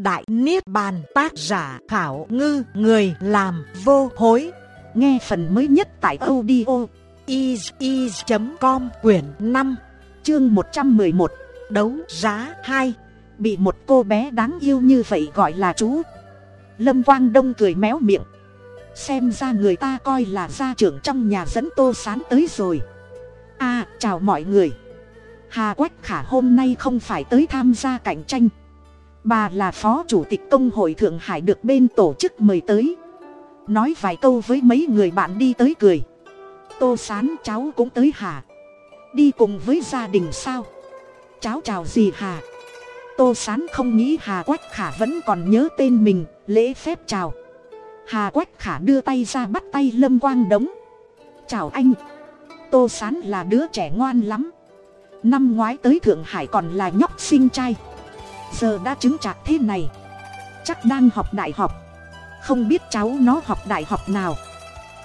Đại Niết Bàn tác giả khảo ngư người làm vô hối. Nghe phần mới nhất tại audio is.com quyển 5 chương 111 đấu giá 2 bị một cô bé đáng yêu như vậy gọi là chú. Lâm Quang Đông cười méo miệng. Xem ra người ta coi là gia trưởng trong nhà dẫn tô sán tới rồi. À, chào mọi người. Hà Quách Khả hôm nay không phải tới tham gia cạnh tranh bà là phó chủ tịch công hội thượng hải được bên tổ chức mời tới. Nói vài câu với mấy người bạn đi tới cười. Tô sán cháu cũng tới hà. Đi cùng với gia đình sao? Cháu chào gì hà? Tô sán không nghĩ hà quách khả vẫn còn nhớ tên mình, lễ phép chào. Hà quách khả đưa tay ra bắt tay lâm quang đống. Chào anh. Tô sán là đứa trẻ ngoan lắm. Năm ngoái tới thượng hải còn là nhóc sinh trai giờ đã chứng trạc thế này. Chắc đang học đại học. Không biết cháu nó học đại học nào.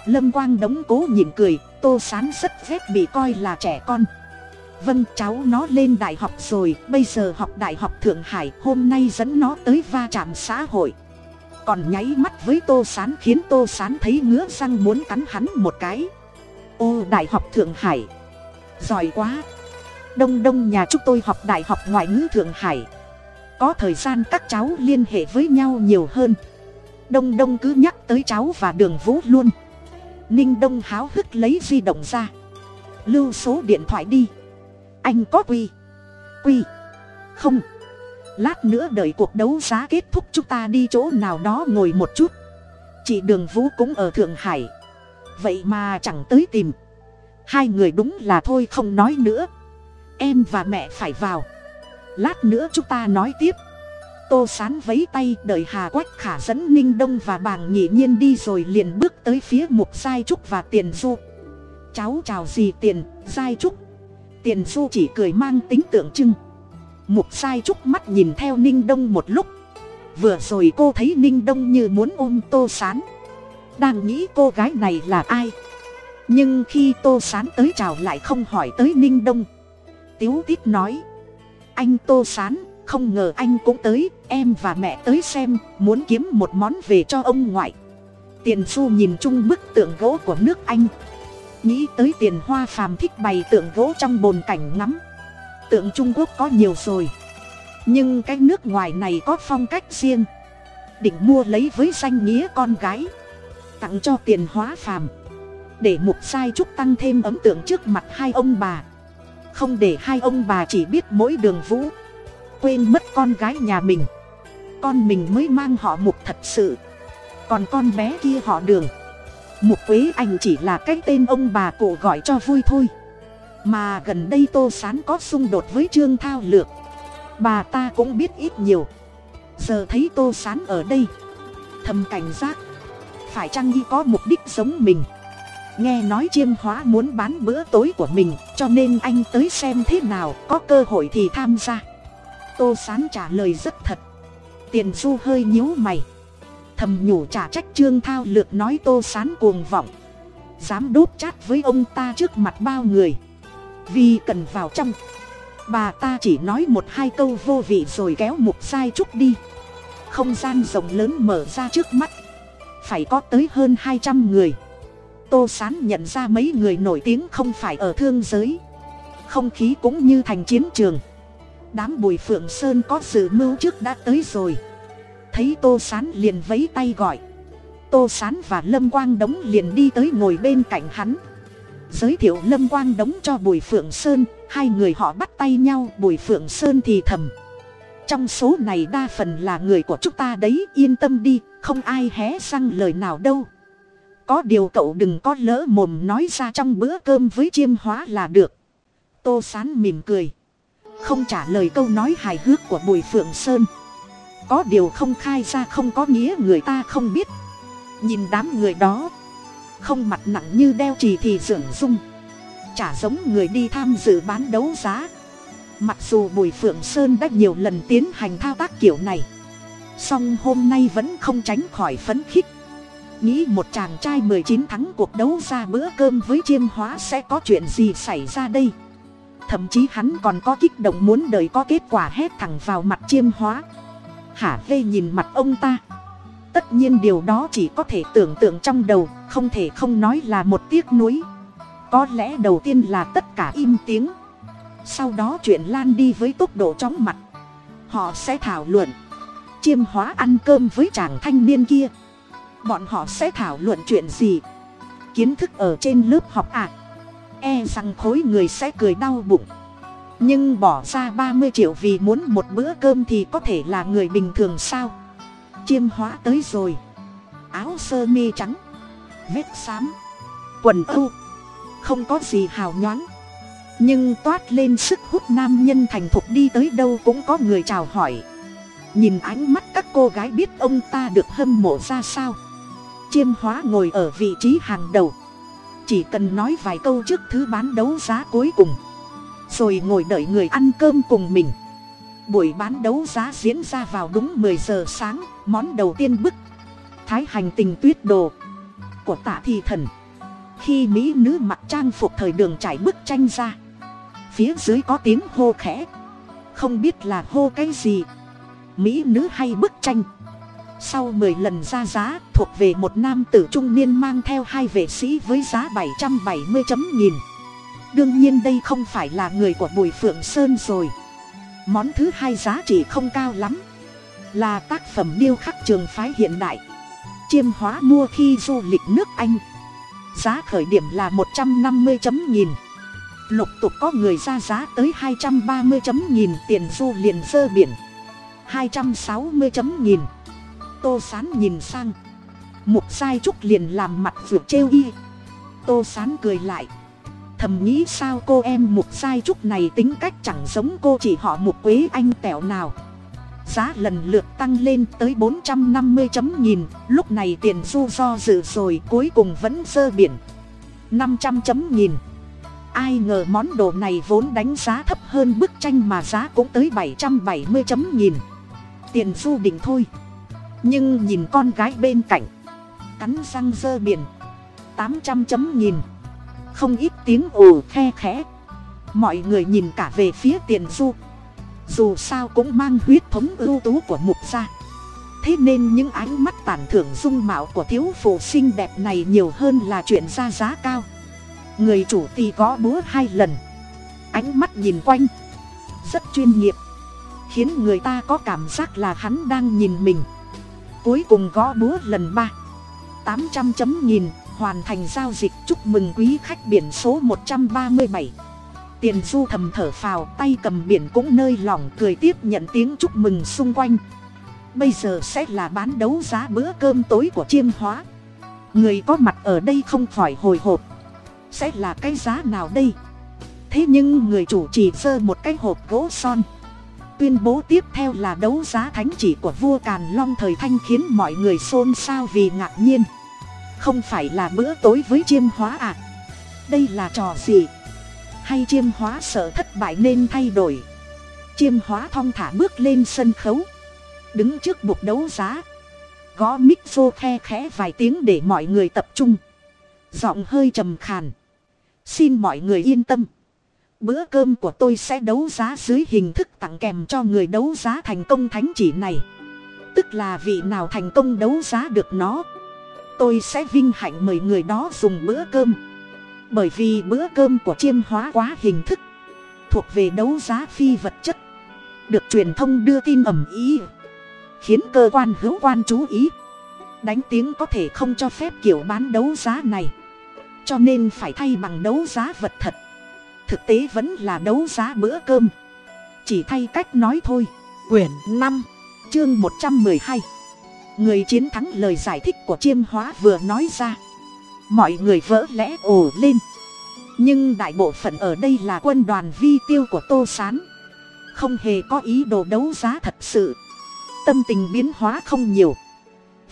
Lâm quang đống cố nhìn cười, tô sán rất ghét bị coi là trẻ con. Vâng cháu nó lên đại học rồi, bây giờ học đại học thượng hải, hôm nay dẫn nó tới va chạm xã hội. Còn nháy mắt với tô sán khiến tô sán thấy ngứa răng muốn cắn hắn một cái. Ô, đại học thượng hải. Giỏi quá. Đông đông nhà chúng tôi học đại học ngoại ngữ thượng hải có thời gian các cháu liên hệ với nhau nhiều hơn. Đông đông cứ nhắc tới cháu và đường vũ luôn. Ninh đông háo hức lấy di động ra. Lưu số điện thoại đi. Anh có quy. Quy. Không. Lát nữa đợi cuộc đấu giá kết thúc chúng ta đi chỗ nào đó ngồi một chút. Chị đường vũ cũng ở thượng hải. Vậy mà chẳng tới tìm. Hai người đúng là thôi không nói nữa. Em và mẹ phải vào lát nữa chúng ta nói tiếp. Tô sán vấy tay, đợi hà quách, khả dẫn, ninh đông và bàng nhị nhiên đi rồi liền bước tới phía mục giai trúc và tiền du. Cháu chào gì tiền, giai trúc? Tiền du chỉ cười mang tính tượng trưng. Mục giai trúc mắt nhìn theo ninh đông một lúc. Vừa rồi cô thấy ninh đông như muốn ôm tô sán. Đang nghĩ cô gái này là ai? Nhưng khi tô sán tới chào lại không hỏi tới ninh đông. Tiếu tít nói anh tô sán, không ngờ anh cũng tới, em và mẹ tới xem, muốn kiếm một món về cho ông ngoại. Tiền du nhìn chung bức tượng gỗ của nước anh. Nghĩ tới tiền hoa phàm thích bày tượng gỗ trong bồn cảnh ngắm. Tượng trung quốc có nhiều rồi. Nhưng cái nước ngoài này có phong cách riêng. Định mua lấy với danh nghĩa con gái. Tặng cho tiền hóa phàm. Để mục sai trúc tăng thêm ấn tượng trước mặt hai ông bà không để hai ông bà chỉ biết mỗi đường vũ. Quên mất con gái nhà mình. Con mình mới mang họ mục thật sự. Còn con bé kia họ đường. Mục quế anh chỉ là cái tên ông bà cụ gọi cho vui thôi. Mà gần đây tô sán có xung đột với trương thao lược. Bà ta cũng biết ít nhiều. Giờ thấy tô sán ở đây. Thầm cảnh giác. Phải chăng y có mục đích giống mình? Nghe nói chiêm hóa muốn bán bữa tối của mình, cho nên anh tới xem thế nào, có cơ hội thì tham gia. Tô sán trả lời rất thật. Tiền du hơi nhíu mày. Thầm nhủ trả trách trương thao lược nói tô sán cuồng vọng. Dám đốt chát với ông ta trước mặt bao người. Vì cần vào trong. Bà ta chỉ nói một hai câu vô vị rồi kéo mục sai trúc đi. Không gian rộng lớn mở ra trước mắt. Phải có tới hơn hai trăm người tô sán nhận ra mấy người nổi tiếng không phải ở thương giới. Không khí cũng như thành chiến trường. Đám bùi phượng sơn có sự mưu trước đã tới rồi. Thấy tô sán liền vấy tay gọi. Tô sán và lâm quang đống liền đi tới ngồi bên cạnh hắn. Giới thiệu lâm quang đống cho bùi phượng sơn, hai người họ bắt tay nhau, bùi phượng sơn thì thầm. Trong số này đa phần là người của chúng ta đấy, yên tâm đi, không ai hé răng lời nào đâu có điều cậu đừng có lỡ mồm nói ra trong bữa cơm với chiêm hóa là được. Tô sán mỉm cười. Không trả lời câu nói hài hước của bùi phượng sơn. Có điều không khai ra không có nghĩa người ta không biết. Nhìn đám người đó, không mặt nặng như đeo trì thì dưỡng dung. Chả giống người đi tham dự bán đấu giá. Mặc dù bùi phượng sơn đã nhiều lần tiến hành thao tác kiểu này, song hôm nay vẫn không tránh khỏi phấn khích nghĩ một chàng trai mười chín thắng cuộc đấu ra bữa cơm với chiêm hóa sẽ có chuyện gì xảy ra đây? Thậm chí hắn còn có kích động muốn đời có kết quả hét thẳng vào mặt chiêm hóa. Hả lê nhìn mặt ông ta. Tất nhiên điều đó chỉ có thể tưởng tượng trong đầu, không thể không nói là một tiếc nuối. Có lẽ đầu tiên là tất cả im tiếng. Sau đó chuyện lan đi với tốc độ chóng mặt. Họ sẽ thảo luận. Chiêm hóa ăn cơm với chàng thanh niên kia bọn họ sẽ thảo luận chuyện gì? Kiến thức ở trên lớp học à? E rằng khối người sẽ cười đau bụng. Nhưng bỏ ra ba mươi triệu vì muốn một bữa cơm thì có thể là người bình thường sao? Chiêm hóa tới rồi. Áo sơ mi trắng. Vết xám. Quần âu. Không có gì hào nhoáng. Nhưng toát lên sức hút nam nhân thành thục đi tới đâu cũng có người chào hỏi. Nhìn ánh mắt các cô gái biết ông ta được hâm mộ ra sao? Chiêm hóa ngồi ở vị trí hàng đầu. Chỉ cần nói vài câu trước thứ bán đấu giá cuối cùng. Rồi ngồi đợi người ăn cơm cùng mình. Buổi bán đấu giá diễn ra vào đúng mười giờ sáng, món đầu tiên bức. Thái hành tình tuyết đồ. Của tạ thi thần. Khi mỹ nữ mặc trang phục thời đường trải bức tranh ra. Phía dưới có tiếng hô khẽ. Không biết là hô cái gì. Mỹ nữ hay bức tranh sau mười lần ra giá, thuộc về một nam tử trung niên mang theo hai vệ sĩ với giá bảy trăm bảy mươi chấm nghìn. Đương nhiên đây không phải là người của bùi phượng sơn rồi. Món thứ hai giá trị không cao lắm. Là tác phẩm điêu khắc trường phái hiện đại. Chiêm hóa mua khi du lịch nước anh. Giá khởi điểm là một trăm năm mươi chấm nghìn. Lục tục có người ra giá tới hai trăm ba mươi chấm nghìn tiền du liền dơ biển. hai trăm sáu mươi chấm nghìn tô sán nhìn sang. Mục sai trúc liền làm mặt vượt trêu y. Tô sán cười lại. Thầm nghĩ sao cô em mục sai trúc này tính cách chẳng giống cô chỉ họ mục quế anh tẻo nào. Giá lần lượt tăng lên tới bốn trăm năm mươi chấm nghìn, lúc này tiền du do dự rồi cuối cùng vẫn dơ biển. năm trăm chấm nghìn. Ai ngờ món đồ này vốn đánh giá thấp hơn bức tranh mà giá cũng tới bảy trăm bảy mươi chấm nghìn. Tiền du định thôi nhưng nhìn con gái bên cạnh. Cắn răng dơ biển. Tám trăm chấm nghìn. Không ít tiếng ồ khe khẽ. Mọi người nhìn cả về phía tiền du. Dù sao cũng mang huyết thống ưu tú của mục gia. Thế nên những ánh mắt tản thưởng dung mạo của thiếu phụ xinh đẹp này nhiều hơn là chuyện ra giá cao. Người chủ thì có búa hai lần. Ánh mắt nhìn quanh. Rất chuyên nghiệp. Khiến người ta có cảm giác là hắn đang nhìn mình cuối cùng gõ búa lần ba. Tám trăm chấm nghìn, hoàn thành giao dịch. Chúc mừng quý khách biển số một trăm ba mươi bảy. Tiền du thầm thở phào, tay cầm biển cũng nơi lỏng cười tiếp nhận tiếng chúc mừng xung quanh. Bây giờ sẽ là bán đấu giá bữa cơm tối của chiêm hóa. Người có mặt ở đây không khỏi hồi hộp. Sẽ là cái giá nào đây? Thế nhưng người chủ chỉ giơ một cái hộp gỗ son tuyên bố tiếp theo là đấu giá thánh chỉ của vua càn long thời thanh khiến mọi người xôn xao vì ngạc nhiên. Không phải là bữa tối với chiêm hóa à? Đây là trò gì? Hay chiêm hóa sợ thất bại nên thay đổi? Chiêm hóa thong thả bước lên sân khấu. Đứng trước buộc đấu giá. Gõ mic vô khe khẽ vài tiếng để mọi người tập trung. Giọng hơi trầm khàn. Xin mọi người yên tâm bữa cơm của tôi sẽ đấu giá dưới hình thức tặng kèm cho người đấu giá thành công thánh chỉ này. Tức là vị nào thành công đấu giá được nó, tôi sẽ vinh hạnh mời người đó dùng bữa cơm. Bởi vì bữa cơm của chiêm hóa quá hình thức, thuộc về đấu giá phi vật chất, được truyền thông đưa tin ầm ý, khiến cơ quan hữu quan chú ý, đánh tiếng có thể không cho phép kiểu bán đấu giá này. Cho nên phải thay bằng đấu giá vật thật thực tế vẫn là đấu giá bữa cơm. Chỉ thay cách nói thôi. Quyển năm, chương một trăm mười hai. Người chiến thắng lời giải thích của chiêm hóa vừa nói ra. Mọi người vỡ lẽ ồ lên. Nhưng đại bộ phận ở đây là quân đoàn vi tiêu của tô s á n không hề có ý đồ đấu giá thật sự. Tâm tình biến hóa không nhiều.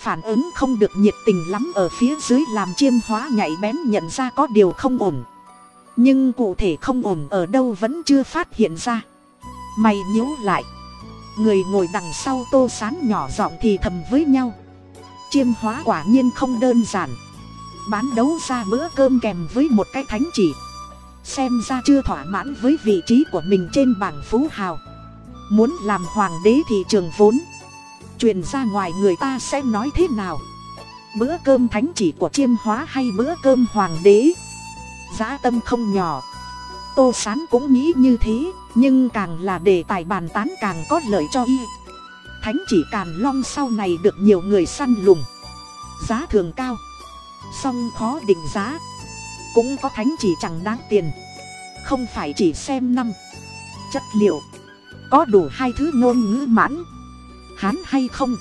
Phản ứng không được nhiệt tình lắm ở phía dưới làm chiêm hóa nhạy bén nhận ra có điều không ổn nhưng cụ thể không ổn ở đâu vẫn chưa phát hiện ra. Mày nhíu lại. Người ngồi đằng sau tô sán nhỏ giọng thì thầm với nhau. Chiêm hóa quả nhiên không đơn giản. Bán đấu ra bữa cơm kèm với một cái thánh chỉ. Xem ra chưa thỏa mãn với vị trí của mình trên bảng phú hào. Muốn làm hoàng đế thị trường vốn. Truyền ra ngoài người ta sẽ nói thế nào? Bữa cơm thánh chỉ của chiêm hóa hay bữa cơm hoàng đế? Giá tâm không nhỏ. Tô sán cũng nghĩ như thế, nhưng càng là đề tài bàn tán càng có lợi cho y. Thánh chỉ càn long sau này được nhiều người săn lùng. Giá thường cao. Song khó định giá. Cũng có thánh chỉ chẳng đáng tiền. Không phải chỉ xem năm. Chất liệu. Có đủ hai thứ ngôn ngữ mãn. Hán hay không?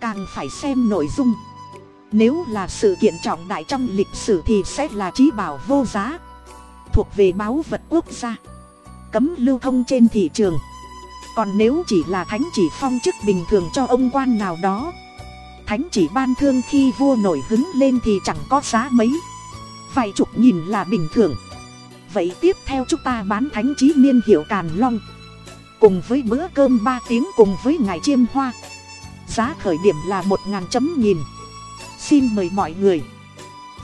Càng phải xem nội dung nếu là sự kiện trọng đại trong lịch sử thì sẽ là trí bảo vô giá. Thuộc về báu vật quốc gia. Cấm lưu thông trên thị trường. Còn nếu chỉ là thánh chỉ phong chức bình thường cho ông quan nào đó, thánh chỉ ban thương khi vua nổi hứng lên thì chẳng có giá mấy. Vài chục nghìn là bình thường. Vậy tiếp theo chúng ta bán thánh chí niên hiệu càn long. Cùng với bữa cơm ba tiếng cùng với ngài chiêm hoa. Giá khởi điểm là một ngàn chấm nghìn xin mời mọi người.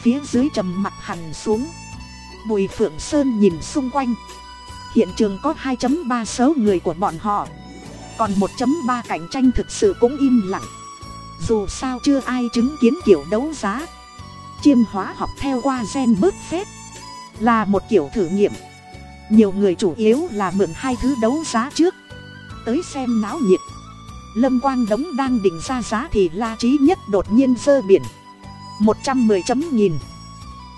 Phía dưới trầm mặt hẳn xuống. Bùi phượng sơn nhìn xung quanh. Hiện trường có hai chấm ba số người của bọn họ. Còn một chấm ba cạnh tranh thực sự cũng im lặng. Dù sao chưa ai chứng kiến kiểu đấu giá. Chiêm hóa học theo qua gen bớt phép là một kiểu thử nghiệm. Nhiều người chủ yếu là mượn hai thứ đấu giá trước. Tới xem náo nhiệt lâm quang đống đang định ra giá thì la trí nhất đột nhiên dơ biển. Một trăm mười chấm nghìn.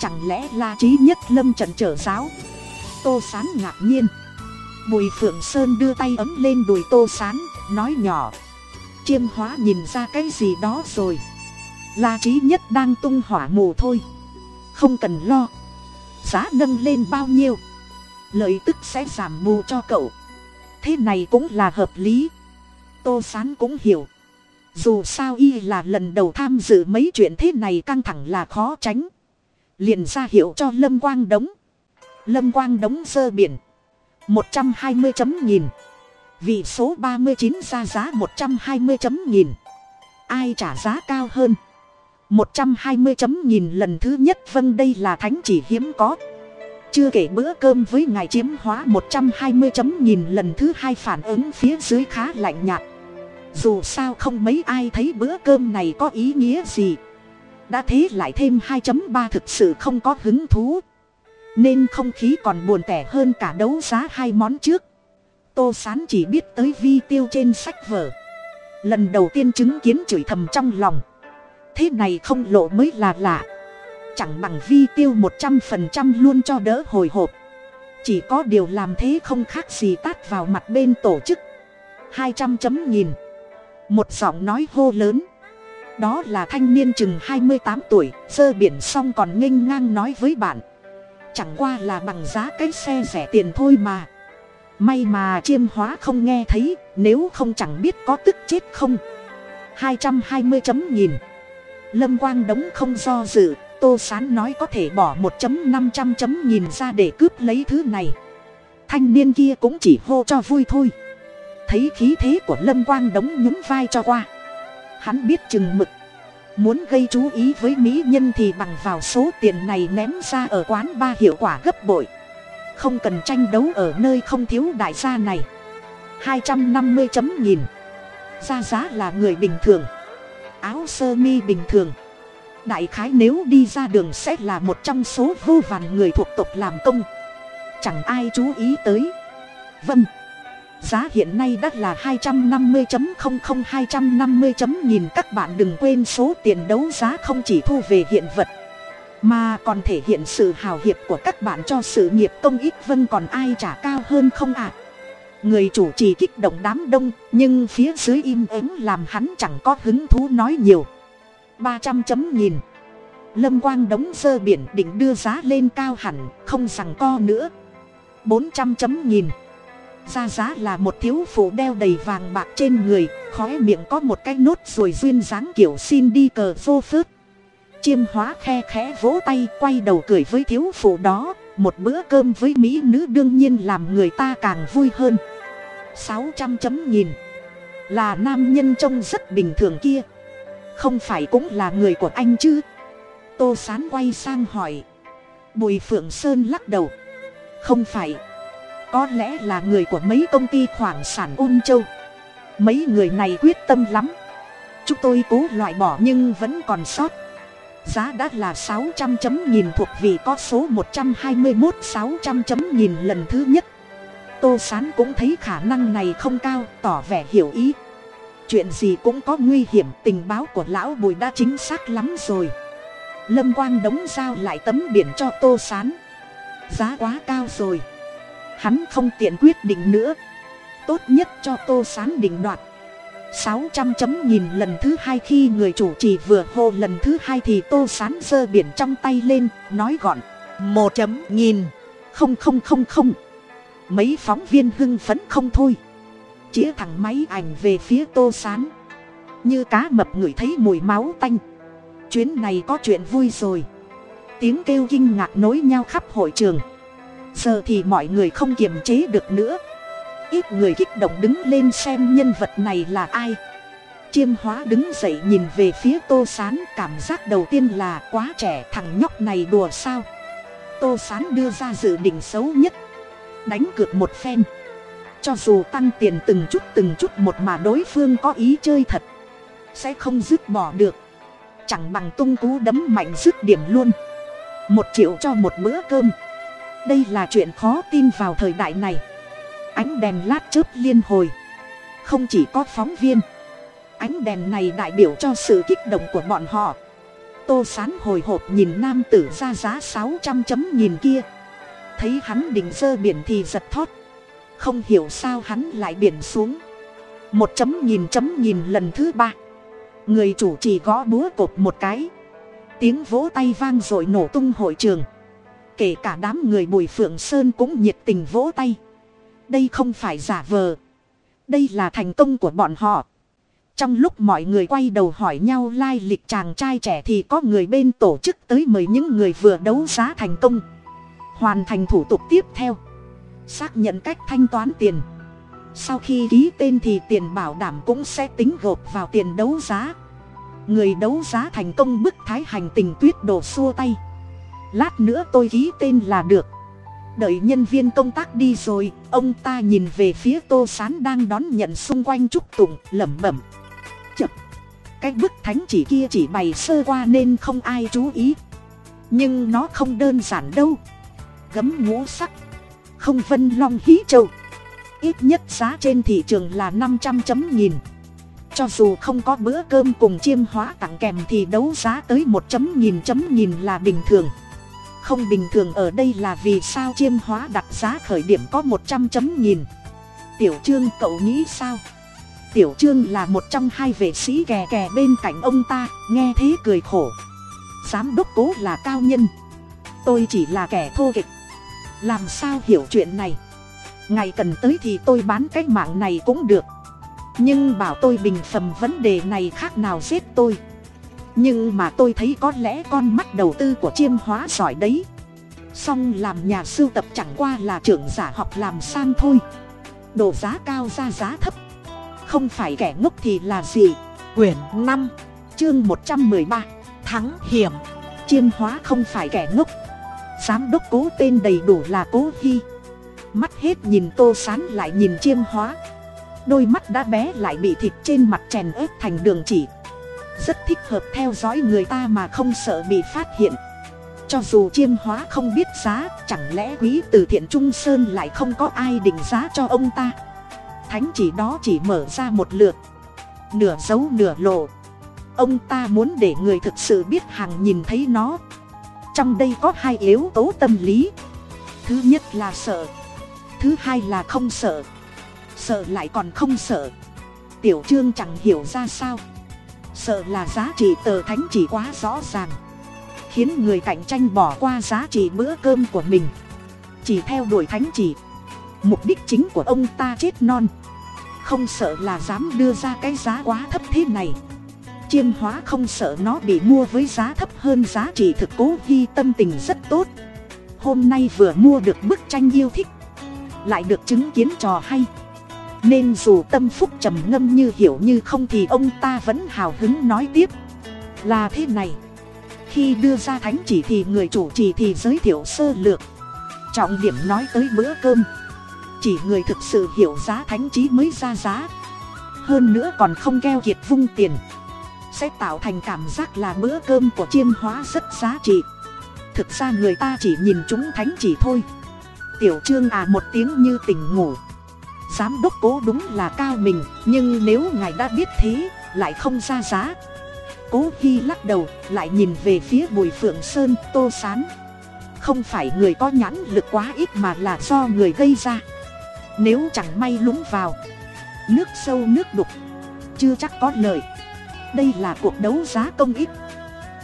Chẳng lẽ la trí nhất lâm trần trở giáo? Tô sán ngạc nhiên. Bùi phượng sơn đưa tay ấm lên đùi tô sán, nói nhỏ. Chiêm hóa nhìn ra cái gì đó rồi. La trí nhất đang tung hỏa mù thôi. Không cần lo. Giá nâng lên bao nhiêu? Lợi tức sẽ giảm mù cho cậu. Thế này cũng là hợp lý tô sán cũng hiểu. Dù sao y là lần đầu tham dự mấy chuyện thế này căng thẳng là khó tránh. Liền ra hiệu cho lâm quang đống. Lâm quang đống sơ biển. một trăm hai mươi chấm nghìn. Vị số ba mươi chín ra giá một trăm hai mươi chấm nghìn. Ai trả giá cao hơn? một trăm hai mươi chấm nghìn lần thứ nhất. Vâng đây là thánh chỉ hiếm có. Chưa kể bữa cơm với ngài chiếm hóa một trăm hai mươi chấm nghìn lần thứ hai. Phản ứng phía dưới khá lạnh nhạt dù sao không mấy ai thấy bữa cơm này có ý nghĩa gì. Đã thế lại thêm hai chấm ba thực sự không có hứng thú. Nên không khí còn buồn tẻ hơn cả đấu giá hai món trước. Tô sán chỉ biết tới vi tiêu trên sách vở. Lần đầu tiên chứng kiến chửi thầm trong lòng. Thế này không lộ mới là lạ. Chẳng bằng vi tiêu một trăm phần trăm luôn cho đỡ hồi hộp. Chỉ có điều làm thế không khác gì tát vào mặt bên tổ chức. Hai trăm chấm nghìn một giọng nói hô lớn. Đó là thanh niên chừng hai mươi tám tuổi sơ biển xong còn nghênh ngang nói với bạn. Chẳng qua là bằng giá cái xe rẻ tiền thôi mà. May mà chiêm hóa không nghe thấy, nếu không chẳng biết có tức chết không. hai trăm hai mươi chấm nghìn. Lâm quang đống không do dự, tô sán nói có thể bỏ một chấm năm trăm chấm nghìn ra để cướp lấy thứ này. Thanh niên kia cũng chỉ hô cho vui thôi thấy khí thế của lâm quang đống nhún vai cho qua. Hắn biết chừng mực. Muốn gây chú ý với mỹ nhân thì bằng vào số tiền này ném ra ở quán ba hiệu quả gấp bội. Không cần tranh đấu ở nơi không thiếu đại gia này. Hai trăm năm mươi chấm nghìn. Ra giá là người bình thường. Áo sơ mi bình thường. Đại khái nếu đi ra đường sẽ là một trong số vô vàn người thuộc tộc làm công. Chẳng ai chú ý tới. Vâng giá hiện nay đã là hai trăm năm mươi không không hai trăm năm mươi chấm nghìn. Các bạn đừng quên số tiền đấu giá không chỉ thu về hiện vật, mà còn thể hiện sự hào hiệp của các bạn cho sự nghiệp công ích. Vâng còn ai trả cao hơn không ạ? Người chủ trì kích động đám đông, nhưng phía dưới im ắng làm hắn chẳng có hứng thú nói nhiều. ba trăm chấm nghìn. Lâm quang đóng sơ biển định đưa giá lên cao hẳn, không rằng co nữa. bốn trăm chấm nghìn ra giá là một thiếu phụ đeo đầy vàng bạc trên người khói miệng có một cái nốt rồi duyên dáng kiểu xin đi cờ vô phớt. Chiêm hóa khe khẽ vỗ tay, quay đầu cười với thiếu phụ đó. Một bữa cơm với mỹ nữ đương nhiên làm người ta càng vui hơn. Sáu trăm chấm nghìn. Là nam nhân trông rất bình thường kia. Không phải cũng là người của anh chứ? Tô sán quay sang hỏi. Bùi phượng sơn lắc đầu. Không phải có lẽ là người của mấy công ty khoảng sản ôn châu. Mấy người này quyết tâm lắm. Chúng tôi cố loại bỏ nhưng vẫn còn sót. Giá đã là sáu trăm chấm nghìn thuộc vì có số một trăm hai mươi một sáu trăm chấm nghìn lần thứ nhất. Tô sán cũng thấy khả năng này không cao, tỏ vẻ hiểu ý. Chuyện gì cũng có nguy hiểm, tình báo của lão bùi đã chính xác lắm rồi. Lâm quang đóng giao lại tấm biển cho tô sán. Giá quá cao rồi hắn không tiện quyết định nữa. Tốt nhất cho tô sán định đoạt. Sáu trăm chấm nghìn lần thứ hai khi người chủ trì vừa hô lần thứ hai thì tô sán giơ biển trong tay lên, nói gọn. Một chấm nghìn. Không không không không. Mấy phóng viên hưng phấn không thôi. Chĩa thẳng máy ảnh về phía tô sán. Như cá mập ngửi thấy mùi máu tanh. Chuyến này có chuyện vui rồi. Tiếng kêu kinh ngạc nối nhau khắp hội trường giờ thì mọi người không kiềm chế được nữa. Ít người kích động đứng lên xem nhân vật này là ai. Chiêm hóa đứng dậy nhìn về phía tô s á n cảm giác đầu tiên là quá trẻ, thằng nhóc này đùa sao? Tô s á n đưa ra dự định xấu nhất, đánh cược một phen. Cho dù tăng tiền từng chút từng chút một mà đối phương có ý chơi thật, sẽ không dứt bỏ được. Chẳng bằng tung cú đấm mạnh dứt điểm luôn. Một triệu cho một bữa cơm đây là chuyện khó tin vào thời đại này. Ánh đèn lát chớp liên hồi. Không chỉ có phóng viên. Ánh đèn này đại biểu cho sự kích động của bọn họ. Tô sán hồi hộp nhìn nam tử ra giá sáu trăm chấm nghìn kia. Thấy hắn đỉnh dơ biển thì giật thót. Không hiểu sao hắn lại biển xuống. một chấm nghìn chấm nghìn lần thứ ba. Người chủ trì gõ búa cột một cái. Tiếng vỗ tay vang r ộ i nổ tung hội trường kể cả đám người bùi phượng sơn cũng nhiệt tình vỗ tay. Đây không phải giả vờ. Đây là thành công của bọn họ. Trong lúc mọi người quay đầu hỏi nhau lai lịch chàng trai trẻ thì có người bên tổ chức tới mời những người vừa đấu giá thành công. Hoàn thành thủ tục tiếp theo. Xác nhận cách thanh toán tiền. Sau khi ký tên thì tiền bảo đảm cũng sẽ tính gộp vào tiền đấu giá. Người đấu giá thành công bức thái hành tình tuyết đổ xua tay lát nữa tôi ký tên là được. Đợi nhân viên công tác đi rồi, ông ta nhìn về phía tô s á n đang đón nhận xung quanh trúc tùng lẩm bẩm. Chập cái bức thánh chỉ kia chỉ bày sơ qua nên không ai chú ý. Nhưng nó không đơn giản đâu. Gấm ngũ sắc, không vân long hí châu. Ít nhất giá trên thị trường là năm trăm chấm nghìn. Cho dù không có bữa cơm cùng chiêm hóa tặng kèm thì đấu giá tới một chấm nghìn chấm nghìn là bình thường không bình thường ở đây là vì sao chiêm hóa đặt giá khởi điểm có một trăm chấm nghìn. Tiểu trương, cậu nghĩ sao? Tiểu trương là một trong hai vệ sĩ kè kè bên cạnh ông ta, nghe thế cười khổ. Giám đốc cố là cao nhân. Tôi chỉ là kẻ thô kịch. Làm sao hiểu chuyện này? Ngày cần tới thì tôi bán cái mạng này cũng được. Nhưng bảo tôi bình phẩm vấn đề này khác nào giết tôi nhưng mà tôi thấy có lẽ con mắt đầu tư của chiêm hóa giỏi đấy. Song làm nhà sưu tập chẳng qua là trưởng giả học làm sang thôi. Đồ giá cao ra giá thấp. Không phải kẻ ngốc thì là gì? Quyển năm, chương một trăm mười ba, thắng hiểm. Chiêm hóa không phải kẻ ngốc. Giám đốc cố tên đầy đủ là cố hy. Mắt hết nhìn tô sán lại nhìn chiêm hóa. Đôi mắt đã bé lại bị thịt trên mặt chèn ớt thành đường chỉ rất thích hợp theo dõi người ta mà không sợ bị phát hiện. Cho dù chiêm hóa không biết giá, chẳng lẽ quý từ thiện trung sơn lại không có ai định giá cho ông ta? Thánh chỉ đó chỉ mở ra một lượt. Nửa dấu nửa lộ. Ông ta muốn để người thực sự biết hàng nhìn thấy nó. Trong đây có hai yếu tố tâm lý. Thứ nhất là sợ. Thứ hai là không sợ. Sợ lại còn không sợ. Tiểu trương chẳng hiểu ra sao sợ là giá trị tờ thánh chỉ quá rõ ràng, khiến người cạnh tranh bỏ qua giá trị bữa cơm của mình. Chỉ theo đuổi thánh chỉ, mục đích chính của ông ta chết non. Không sợ là dám đưa ra cái giá quá thấp thế này. Chiêm hóa không sợ nó bị mua với giá thấp hơn giá trị thực cố, ghi tâm tình rất tốt. Hôm nay vừa mua được bức tranh yêu thích, lại được chứng kiến trò hay nên dù tâm phúc trầm ngâm như hiểu như không thì ông ta vẫn hào hứng nói tiếp. Là thế này. Khi đưa ra thánh chỉ thì người chủ trì thì giới thiệu sơ lược. Trọng điểm nói tới bữa cơm. Chỉ người thực sự hiểu giá thánh trí mới ra giá. Hơn nữa còn không keo kiệt vung tiền. Sẽ tạo thành cảm giác là bữa cơm của chiêm hóa rất giá trị. Thực ra người ta chỉ nhìn chúng thánh chỉ thôi. Tiểu trương à một tiếng như tỉnh ngủ giám đốc cố đúng là cao mình, nhưng nếu ngài đã biết thế, lại không ra giá. Cố hy lắc đầu, lại nhìn về phía bùi phượng sơn, tô sán. Không phải người có nhãn lực quá ít mà là do người gây ra. Nếu chẳng may lúng vào, nước sâu nước đục, chưa chắc có lời đây là cuộc đấu giá công ích.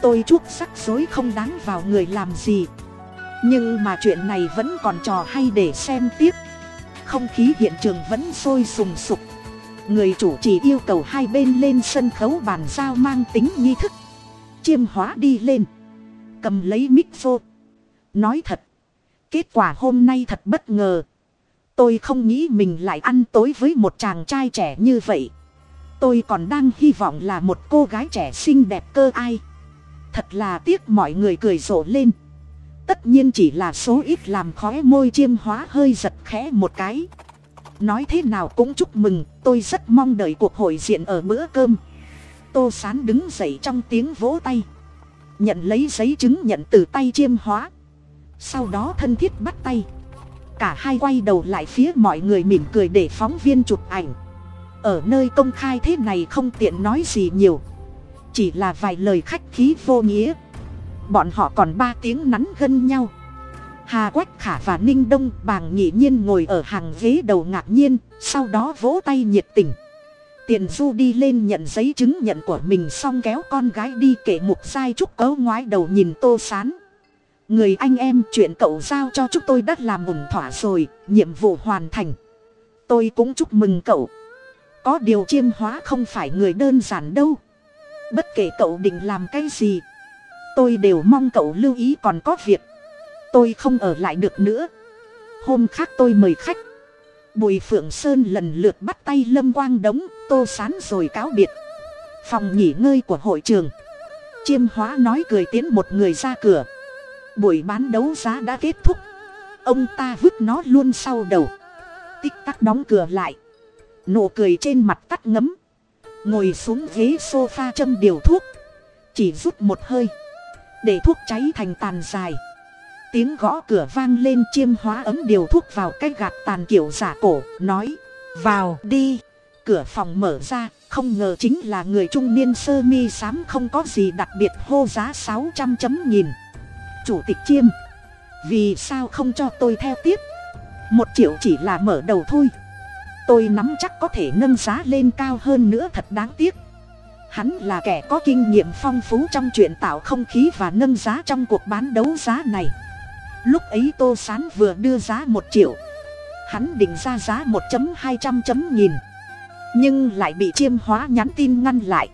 Tôi chuốc sắc rối không đáng vào người làm gì. Nhưng mà chuyện này vẫn còn trò hay để xem tiếp không khí hiện trường vẫn sôi sùng sục. Người chủ chỉ yêu cầu hai bên lên sân khấu bàn giao mang tính nghi thức. Chiêm hóa đi lên. Cầm lấy mic vô nói thật. Kết quả hôm nay thật bất ngờ. Tôi không nghĩ mình lại ăn tối với một chàng trai trẻ như vậy. Tôi còn đang hy vọng là một cô gái trẻ xinh đẹp cơ ai. Thật là tiếc mọi người cười rộ lên tất nhiên chỉ là số ít làm khói môi chiêm hóa hơi giật khẽ một cái. Nói thế nào cũng chúc mừng, tôi rất mong đợi cuộc hội diện ở bữa cơm. Tô sán đứng dậy trong tiếng vỗ tay. Nhận lấy giấy chứng nhận từ tay chiêm hóa. Sau đó thân thiết bắt tay. Cả hai quay đầu lại phía mọi người mỉm cười để phóng viên chụp ảnh. Ở nơi công khai thế này không tiện nói gì nhiều. Chỉ là vài lời khách khí vô nghĩa bọn họ còn ba tiếng nắn gân nhau. Hà quách khả và ninh đông bàng nghị nhiên ngồi ở hàng ghế đầu ngạc nhiên, sau đó vỗ tay nhiệt tình. Tiền du đi lên nhận giấy chứng nhận của mình xong kéo con gái đi kể mục sai trúc ấu ngoái đầu nhìn tô sán. Người anh em, chuyện cậu giao cho chúng tôi đã làm ổn thỏa rồi, nhiệm vụ hoàn thành. Tôi cũng chúc mừng cậu. Có điều chiêm hóa không phải người đơn giản đâu. Bất kể cậu định làm cái gì tôi đều mong cậu lưu ý còn có việc. Tôi không ở lại được nữa. Hôm khác tôi mời khách. Bùi phượng sơn lần lượt bắt tay lâm quang đống, tô sán rồi cáo biệt. Phòng nghỉ ngơi của hội trường. Chiêm hóa nói cười tiến một người ra cửa. Buổi bán đấu giá đã kết thúc. Ông ta vứt nó luôn sau đầu. Tích tắc đóng cửa lại. Nụ cười trên mặt tắt ngấm. Ngồi xuống ghế s o f a châm điều thuốc. Chỉ rút một hơi để thuốc cháy thành tàn dài. Tiếng gõ cửa vang lên chiêm hóa ấm điều thuốc vào cái gạt tàn kiểu giả cổ, nói, vào đi. Cửa phòng mở ra, không ngờ chính là người trung niên sơ mi xám không có gì đặc biệt hô giá sáu trăm chấm nghìn. Chủ tịch chiêm, vì sao không cho tôi theo tiếp? Một triệu chỉ là mở đầu thôi. Tôi nắm chắc có thể nâng giá lên cao hơn nữa thật đáng tiếc hắn là kẻ có kinh nghiệm phong phú trong chuyện tạo không khí và nâng giá trong cuộc bán đấu giá này. Lúc ấy tô s á n vừa đưa giá một triệu. Hắn định ra giá một hai trăm chấm nghìn. Nhưng lại bị chiêm hóa nhắn tin ngăn lại.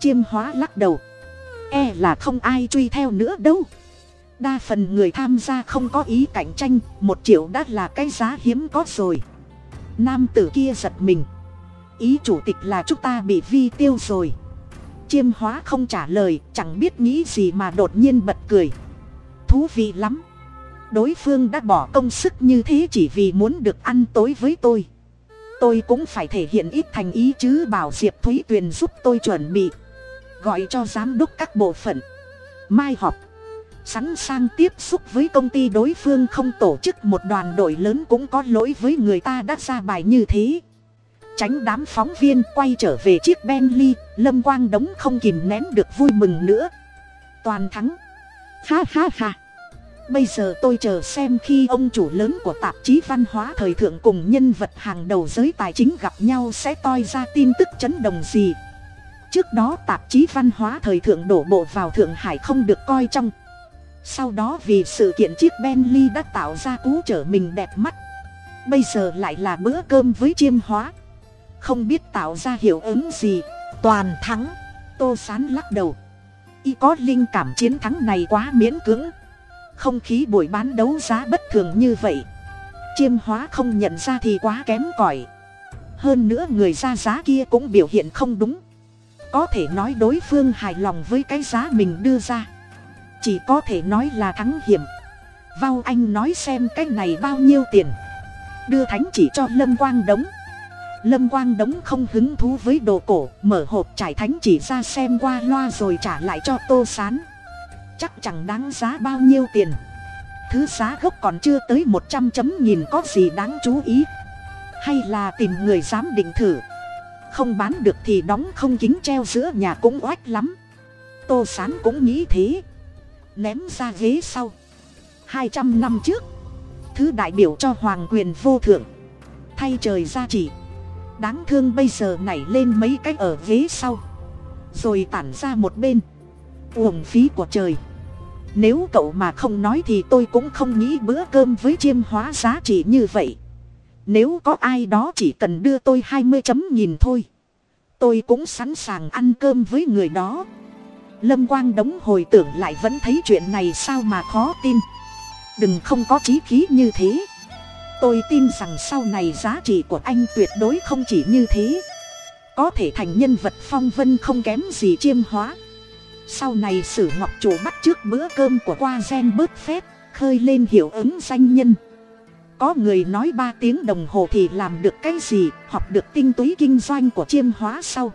Chiêm hóa lắc đầu. E là không ai truy theo nữa đâu. Đa phần người tham gia không có ý cạnh tranh, một triệu đã là cái giá hiếm có rồi. Nam tử kia giật mình. Ý chủ tịch là chúng ta bị vi tiêu rồi chiêm hóa không trả lời, chẳng biết nghĩ gì mà đột nhiên bật cười. Thú vị lắm. Đối phương đã bỏ công sức như thế chỉ vì muốn được ăn tối với tôi. Tôi cũng phải thể hiện ít thành ý chứ bảo diệp thúy tuyền giúp tôi chuẩn bị. Gọi cho giám đốc các bộ phận. Mai họp. Sẵn sàng tiếp xúc với công ty đối phương không tổ chức một đoàn đội lớn cũng có lỗi với người ta đã ra bài như thế tránh đám phóng viên quay trở về chiếc bentley, lâm quang đống không kìm nén được vui mừng nữa. Toàn thắng. Ha ha ha. Bây giờ tôi chờ xem khi ông chủ lớn của tạp chí văn hóa thời thượng cùng nhân vật hàng đầu giới tài chính gặp nhau sẽ toi ra tin tức chấn động gì. Trước đó tạp chí văn hóa thời thượng đổ bộ vào thượng hải không được coi trong. Sau đó vì sự kiện chiếc bentley đã tạo ra cú trở mình đẹp mắt. Bây giờ lại là bữa cơm với chiêm hóa không biết tạo ra hiệu ứng gì. Toàn thắng. Tô sán lắc đầu. Y có linh cảm chiến thắng này quá miễn cưỡng. Không khí buổi bán đấu giá bất thường như vậy. Chiêm hóa không nhận ra thì quá kém cỏi. Hơn nữa người ra giá kia cũng biểu hiện không đúng. Có thể nói đối phương hài lòng với cái giá mình đưa ra. Chỉ có thể nói là thắng hiểm. Vao anh nói xem cái này bao nhiêu tiền. Đưa thánh chỉ cho lâm quang đống lâm quang đống không hứng thú với đồ cổ, mở hộp trải thánh chỉ ra xem qua loa rồi trả lại cho tô sán. Chắc chẳng đáng giá bao nhiêu tiền. Thứ giá gốc còn chưa tới một trăm chấm nhìn có gì đáng chú ý. Hay là tìm người dám định thử. Không bán được thì đóng không kính treo giữa nhà cũng oách lắm. Tô sán cũng nghĩ thế. Ném ra ghế sau. Hai trăm năm trước, thứ đại biểu cho hoàng quyền vô thượng. Thay trời ra chỉ đáng thương bây giờ nảy lên mấy cái ở ghế sau. Rồi tản ra một bên. Uổng phí của trời. Nếu cậu mà không nói thì tôi cũng không nghĩ bữa cơm với chiêm hóa giá trị như vậy. Nếu có ai đó chỉ cần đưa tôi hai mươi chấm nhìn thôi, tôi cũng sẵn sàng ăn cơm với người đó. Lâm quang đống hồi tưởng lại vẫn thấy chuyện này sao mà khó tin. Đừng không có trí khí như thế tôi tin rằng sau này giá trị của anh tuyệt đối không chỉ như thế. Có thể thành nhân vật phong vân không kém gì chiêm hóa. Sau này sử ngọc chủ bắt trước bữa cơm của qua gen bớt phép, khơi lên hiệu ứng danh nhân. Có người nói ba tiếng đồng hồ thì làm được cái gì, học được tinh túy kinh doanh của chiêm hóa sau.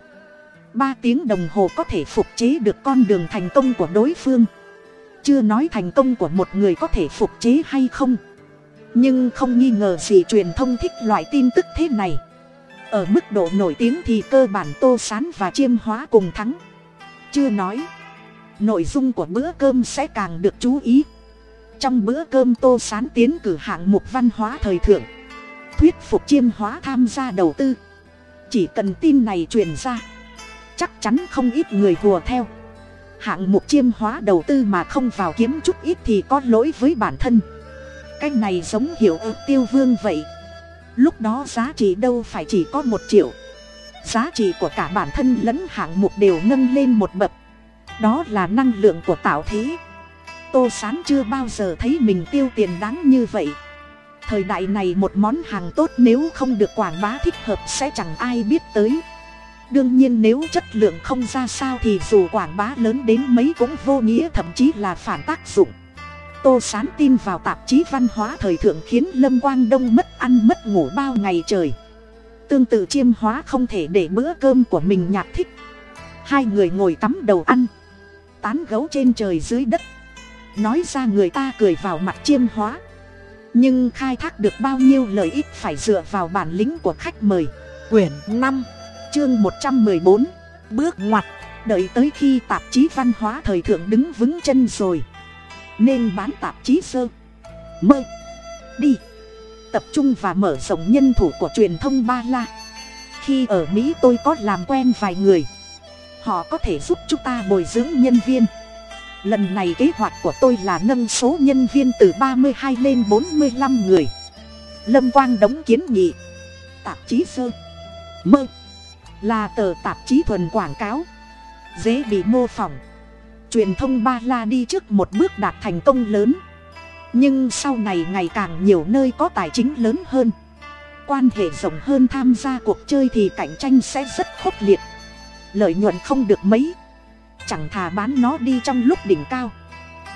Ba tiếng đồng hồ có thể phục chế được con đường thành công của đối phương. Chưa nói thành công của một người có thể phục chế hay không nhưng không nghi ngờ gì truyền thông thích loại tin tức thế này. Ở mức độ nổi tiếng thì cơ bản tô sán và chiêm hóa cùng thắng. Chưa nói, nội dung của bữa cơm sẽ càng được chú ý. Trong bữa cơm tô sán tiến cử hạng mục văn hóa thời thượng, thuyết phục chiêm hóa tham gia đầu tư. Chỉ cần tin này truyền ra, chắc chắn không ít người hùa theo. Hạng mục chiêm hóa đầu tư mà không vào kiếm chút ít thì có lỗi với bản thân cái này giống hiểu ước tiêu vương vậy. Lúc đó giá trị đâu phải chỉ có một triệu. Giá trị của cả bản thân lẫn hạng mục đều nâng lên một bậc. Đó là năng lượng của tạo thế. Tô sán chưa bao giờ thấy mình tiêu tiền đáng như vậy. Thời đại này một món hàng tốt nếu không được quảng bá thích hợp sẽ chẳng ai biết tới. Đương nhiên nếu chất lượng không ra sao thì dù quảng bá lớn đến mấy cũng vô nghĩa, thậm chí là phản tác dụng tô sán tin vào tạp chí văn hóa thời thượng khiến lâm quang đông mất ăn mất ngủ bao ngày trời. Tương tự chiêm hóa không thể để bữa cơm của mình nhạt thích. Hai người ngồi tắm đầu ăn, tán gấu trên trời dưới đất. Nói ra người ta cười vào mặt chiêm hóa. Nhưng khai thác được bao nhiêu lợi ích phải dựa vào bản lĩnh của khách mời. Quyển năm, chương một trăm mười bốn, bước ngoặt. Đợi tới khi tạp chí văn hóa thời thượng đứng vững chân rồi nên bán tạp chí sơ. Mơ. Đi. Tập trung và mở rộng nhân thủ của truyền thông ba la. Khi ở mỹ tôi có làm quen vài người. Họ có thể giúp chúng ta bồi dưỡng nhân viên. Lần này kế hoạch của tôi là nâng số nhân viên từ ba mươi hai lên bốn mươi năm người. Lâm quang đóng kiến nghị. Tạp chí sơ. Mơ. Là tờ tạp chí thuần quảng cáo. Dễ bị mô phỏng truyền thông ba la đi trước một bước đạt thành công lớn. Nhưng sau này ngày càng nhiều nơi có tài chính lớn hơn. Quan hệ rộng hơn tham gia cuộc chơi thì cạnh tranh sẽ rất khốc liệt. Lợi nhuận không được mấy. Chẳng thà bán nó đi trong lúc đỉnh cao.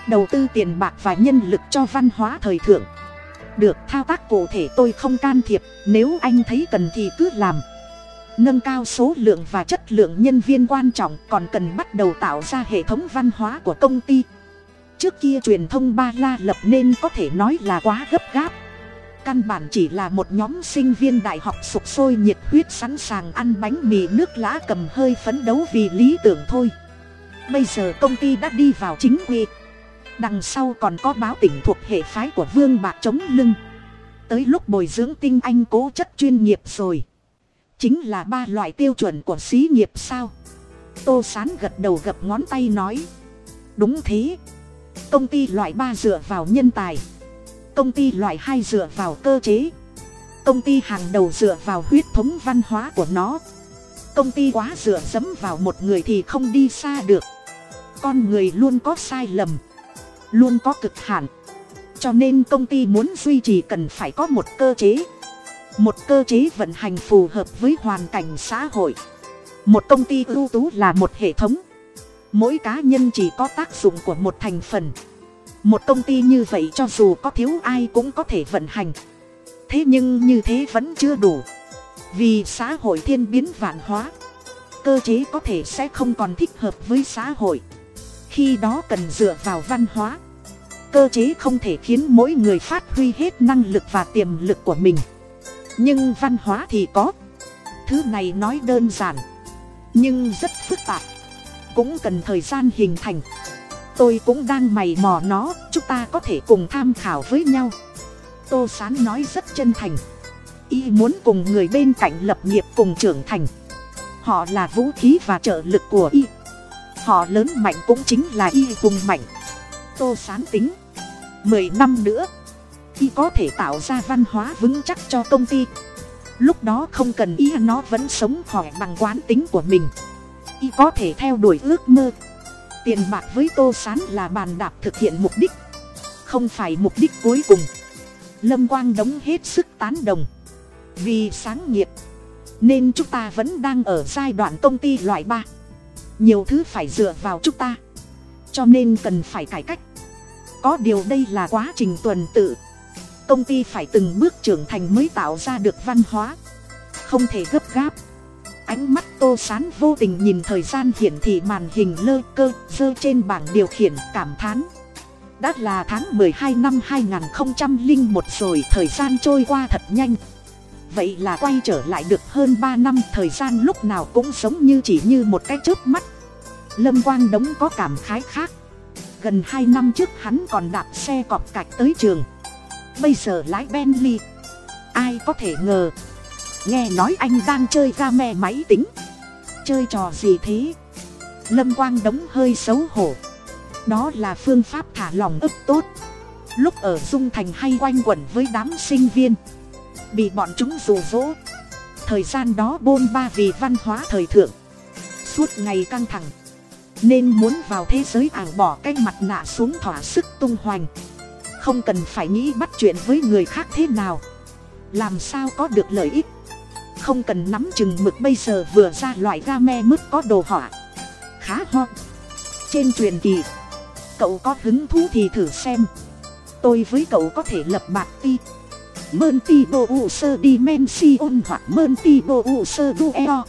Đầu tư tiền bạc và nhân lực cho văn hóa thời thượng. Được thao tác cụ thể tôi không can thiệp. Nếu anh thấy cần thì cứ làm nâng cao số lượng và chất lượng nhân viên quan trọng còn cần bắt đầu tạo ra hệ thống văn hóa của công ty. Trước kia truyền thông ba la lập nên có thể nói là quá gấp gáp. Căn bản chỉ là một nhóm sinh viên đại học sục sôi nhiệt huyết sẵn sàng ăn bánh mì nước lã cầm hơi phấn đấu vì lý tưởng thôi. Bây giờ công ty đã đi vào chính quy. Đằng sau còn có báo tỉnh thuộc hệ phái của vương bạc chống lưng. Tới lúc bồi dưỡng tinh anh cố chất chuyên nghiệp rồi chính là ba loại tiêu chuẩn của xí nghiệp sao? Tô sán gật đầu gập ngón tay nói. Đúng thế. Công ty loại ba dựa vào nhân tài. Công ty loại hai dựa vào cơ chế. Công ty hàng đầu dựa vào huyết thống văn hóa của nó. Công ty quá dựa dẫm vào một người thì không đi xa được. Con người luôn có sai lầm. Luôn có cực hạn. Cho nên công ty muốn duy trì cần phải có một cơ chế một cơ chế vận hành phù hợp với hoàn cảnh xã hội. Một công ty ưu tú là một hệ thống. Mỗi cá nhân chỉ có tác dụng của một thành phần. Một công ty như vậy cho dù có thiếu ai cũng có thể vận hành. Thế nhưng như thế vẫn chưa đủ. Vì xã hội thiên biến vạn hóa, cơ chế có thể sẽ không còn thích hợp với xã hội. Khi đó cần dựa vào văn hóa. Cơ chế không thể khiến mỗi người phát huy hết năng lực và tiềm lực của mình nhưng văn hóa thì có. Thứ này nói đơn giản. Nhưng rất phức tạp. Cũng cần thời gian hình thành. Tôi cũng đang mày mò nó. Chúng ta có thể cùng tham khảo với nhau. Tô sán nói rất chân thành. Y muốn cùng người bên cạnh lập nghiệp cùng trưởng thành. Họ là vũ khí và trợ lực của y. Họ lớn mạnh cũng chính là y cùng mạnh. Tô sán tính. Mười năm nữa y có thể tạo ra văn hóa vững chắc cho công ty, lúc đó không cần y nó vẫn sống khỏe bằng quán tính của mình. Y có thể theo đuổi ước mơ. Tiền bạc với tô sán là bàn đạp thực hiện mục đích, không phải mục đích cuối cùng. Lâm quang đóng hết sức tán đồng. Vì sáng nghiệp, nên chúng ta vẫn đang ở giai đoạn công ty loại ba. Nhiều thứ phải dựa vào chúng ta, cho nên cần phải cải cách. Có điều đây là quá trình tuần tự công ty phải từng bước trưởng thành mới tạo ra được văn hóa. Không thể gấp gáp. Ánh mắt tô sán vô tình nhìn thời gian hiển thị màn hình lơ cơ, dơ trên bảng điều khiển, cảm thán. Đã là tháng mười hai năm hai nghìn một rồi, thời gian trôi qua thật nhanh. Vậy là quay trở lại được hơn ba năm, thời gian lúc nào cũng giống như chỉ như một cái chớp mắt. Lâm quang đống có cảm khái khác. Gần hai năm trước hắn còn đạp xe cọp cạch tới trường bây giờ lái bentley. Ai có thể ngờ, nghe nói anh đang chơi ga me máy tính. Chơi trò gì thế? Lâm quang đống hơi xấu hổ. Đó là phương pháp thả lòng ức tốt. Lúc ở dung thành hay quanh quẩn với đám sinh viên. Bị bọn chúng rủ rỗ. Thời gian đó bôn ba vì văn hóa thời thượng. Suốt ngày căng thẳng. Nên muốn vào thế giới ảo bỏ cái mặt nạ xuống thỏa sức tung hoành không cần phải nghĩ bắt chuyện với người khác thế nào. Làm sao có được lợi ích? Không cần nắm chừng mực bây giờ vừa ra loại ga me mứt có đồ họa. Khá ho. Trên truyền kỳ, cậu có hứng thú thì thử xem. Tôi với cậu có thể lập bạc ti. Mơn ti bô u sơ đi men si ôn hoặc mơn ti bô u sơ du eo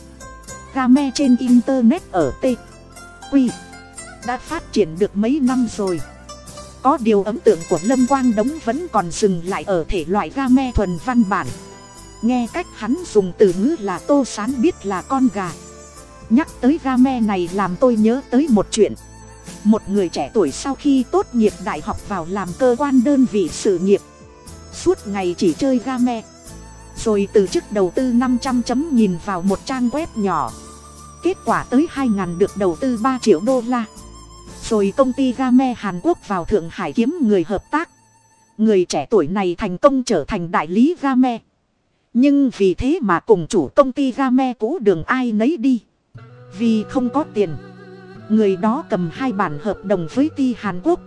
game trên internet ở t quy đã phát triển được mấy năm rồi có điều ấn tượng của lâm quang đống vẫn còn dừng lại ở thể loại game thuần văn bản. Nghe cách hắn dùng từ ngữ là tô sán biết là con gà. Nhắc tới game này làm tôi nhớ tới một chuyện. Một người trẻ tuổi sau khi tốt nghiệp đại học vào làm cơ quan đơn vị sự nghiệp. Suốt ngày chỉ chơi game. Rồi từ chức đầu tư năm trăm chấm nhìn vào một trang web nhỏ. Kết quả tới hai ngàn được đầu tư ba triệu đô la rồi công ty game hàn quốc vào thượng hải kiếm người hợp tác. Người trẻ tuổi này thành công trở thành đại lý game. Nhưng vì thế mà cùng chủ công ty game cũ đường ai nấy đi. Vì không có tiền, người đó cầm hai bản hợp đồng với ti hàn quốc,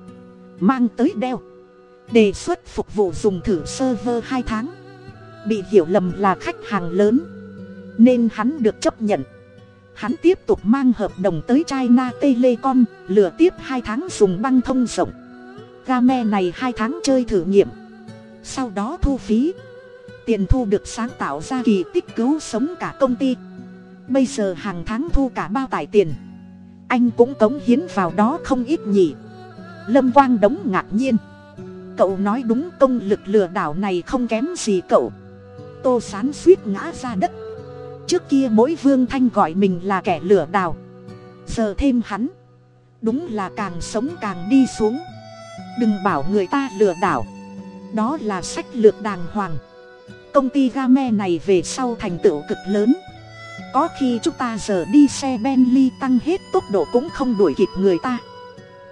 mang tới đeo đề xuất phục vụ dùng thử server hai tháng. Bị hiểu lầm là khách hàng lớn, nên hắn được chấp nhận hắn tiếp tục mang hợp đồng tới china telecom, lừa tiếp hai tháng dùng băng thông rộng. Game này hai tháng chơi thử nghiệm. Sau đó thu phí. Tiền thu được sáng tạo ra kỳ tích cứu sống cả công ty. Bây giờ hàng tháng thu cả bao tải tiền. Anh cũng cống hiến vào đó không ít nhỉ. Lâm quang đống ngạc nhiên. Cậu nói đúng công lực lừa đảo này không kém gì cậu. Tô sán suýt ngã ra đất trước kia mỗi vương thanh gọi mình là kẻ lừa đảo. Giờ thêm hắn. Đúng là càng sống càng đi xuống. Đừng bảo người ta lừa đảo. Đó là sách lược đàng hoàng. Công ty game này về sau thành tựu cực lớn. Có khi chúng ta giờ đi xe bentley tăng hết tốc độ cũng không đuổi kịp người ta.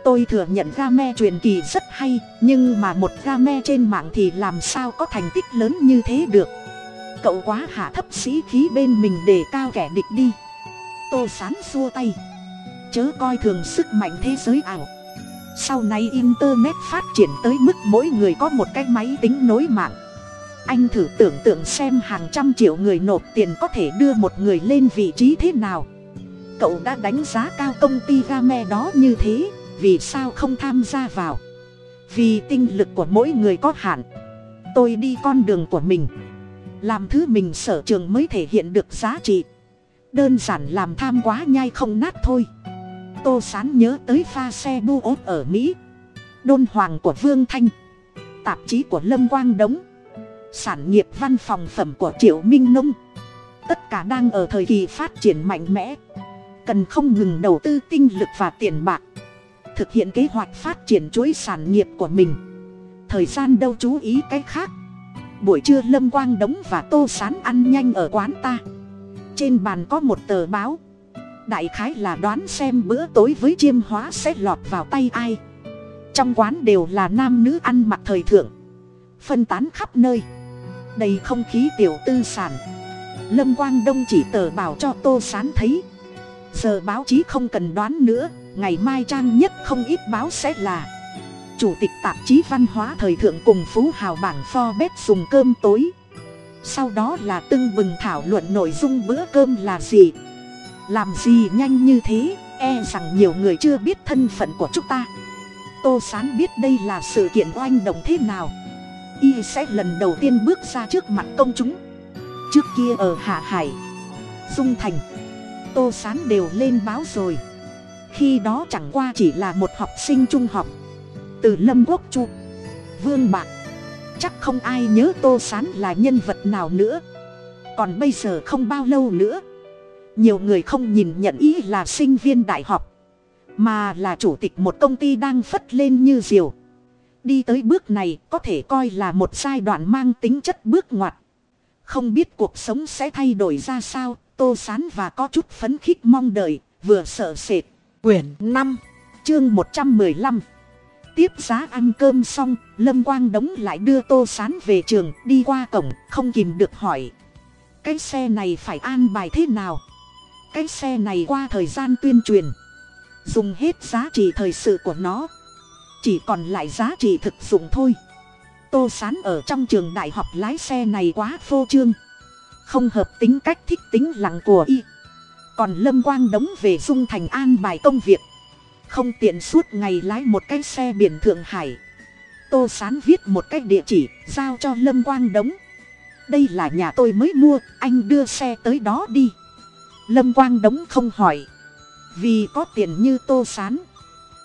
Tôi thừa nhận game truyền kỳ rất hay, nhưng mà một game trên mạng thì làm sao có thành tích lớn như thế được? Cậu quá hạ thấp sĩ khí bên mình để cao kẻ địch đi. Tô sán xua tay. Chớ coi thường sức mạnh thế giới ảo. Sau này internet phát triển tới mức mỗi người có một cái máy tính nối mạng. Anh thử tưởng tượng xem hàng trăm triệu người nộp tiền có thể đưa một người lên vị trí thế nào. Cậu đã đánh giá cao công ty game đó như thế, vì sao không tham gia vào? Vì tinh lực của mỗi người có hạn. Tôi đi con đường của mình làm thứ mình sở trường mới thể hiện được giá trị. Đơn giản làm tham quá nhai không nát thôi. Tô sán nhớ tới pha xe bu ốt ở mỹ. Đôn hoàng của vương thanh. Tạp chí của lâm quang đống. Sản nghiệp văn phòng phẩm của triệu minh nông. Tất cả đang ở thời kỳ phát triển mạnh mẽ. Cần không ngừng đầu tư tinh lực và tiền bạc. Thực hiện kế hoạch phát triển chuỗi sản nghiệp của mình. Thời gian đâu chú ý cái khác buổi trưa lâm quang đống và tô sán ăn nhanh ở quán ta. Trên bàn có một tờ báo. Đại khái là đoán xem bữa tối với chiêm hóa sẽ lọt vào tay ai. Trong quán đều là nam nữ ăn mặc thời thượng. Phân tán khắp nơi. Đầy không khí tiểu tư sản. Lâm quang đông chỉ tờ bảo cho tô sán thấy. Giờ báo chí không cần đoán nữa, ngày mai trang nhất không ít báo sẽ là chủ tịch tạp chí văn hóa thời thượng cùng phú hào bảng forbes dùng cơm tối. Sau đó là tưng bừng thảo luận nội dung bữa cơm là gì? Làm gì nhanh như thế? E rằng nhiều người chưa biết thân phận của chúng ta. Tô sán biết đây là sự kiện oanh động thế nào. Y sẽ lần đầu tiên bước ra trước mặt công chúng. Trước kia ở hạ hải, dung thành, tô sán đều lên báo rồi. Khi đó chẳng qua chỉ là một học sinh trung học từ lâm quốc chu. Vương bạc, chắc không ai nhớ tô sán là nhân vật nào nữa. Còn bây giờ không bao lâu nữa, nhiều người không nhìn nhận ý là sinh viên đại học, mà là chủ tịch một công ty đang phất lên như diều. Đi tới bước này có thể coi là một giai đoạn mang tính chất bước ngoặt. Không biết cuộc sống sẽ thay đổi ra sao, tô sán và có chút phấn khích mong đợi, vừa sợ sệt. Quyển năm, chương một trăm mười lăm tiếp giá ăn cơm xong, lâm quang đống lại đưa tô sán về trường, đi qua cổng, không kìm được hỏi. Cái xe này phải an bài thế nào? Cái xe này qua thời gian tuyên truyền. Dùng hết giá trị thời sự của nó. Chỉ còn lại giá trị thực dụng thôi. Tô sán ở trong trường đại học lái xe này quá phô trương. Không hợp tính cách thích tính lặng của y. Còn lâm quang đóng về dung thành an bài công việc không tiện suốt ngày lái một cái xe biển thượng hải. Tô sán viết một cái địa chỉ, giao cho lâm quang đống. Đây là nhà tôi mới mua, anh đưa xe tới đó đi. Lâm quang đống không hỏi. Vì có tiền như tô sán,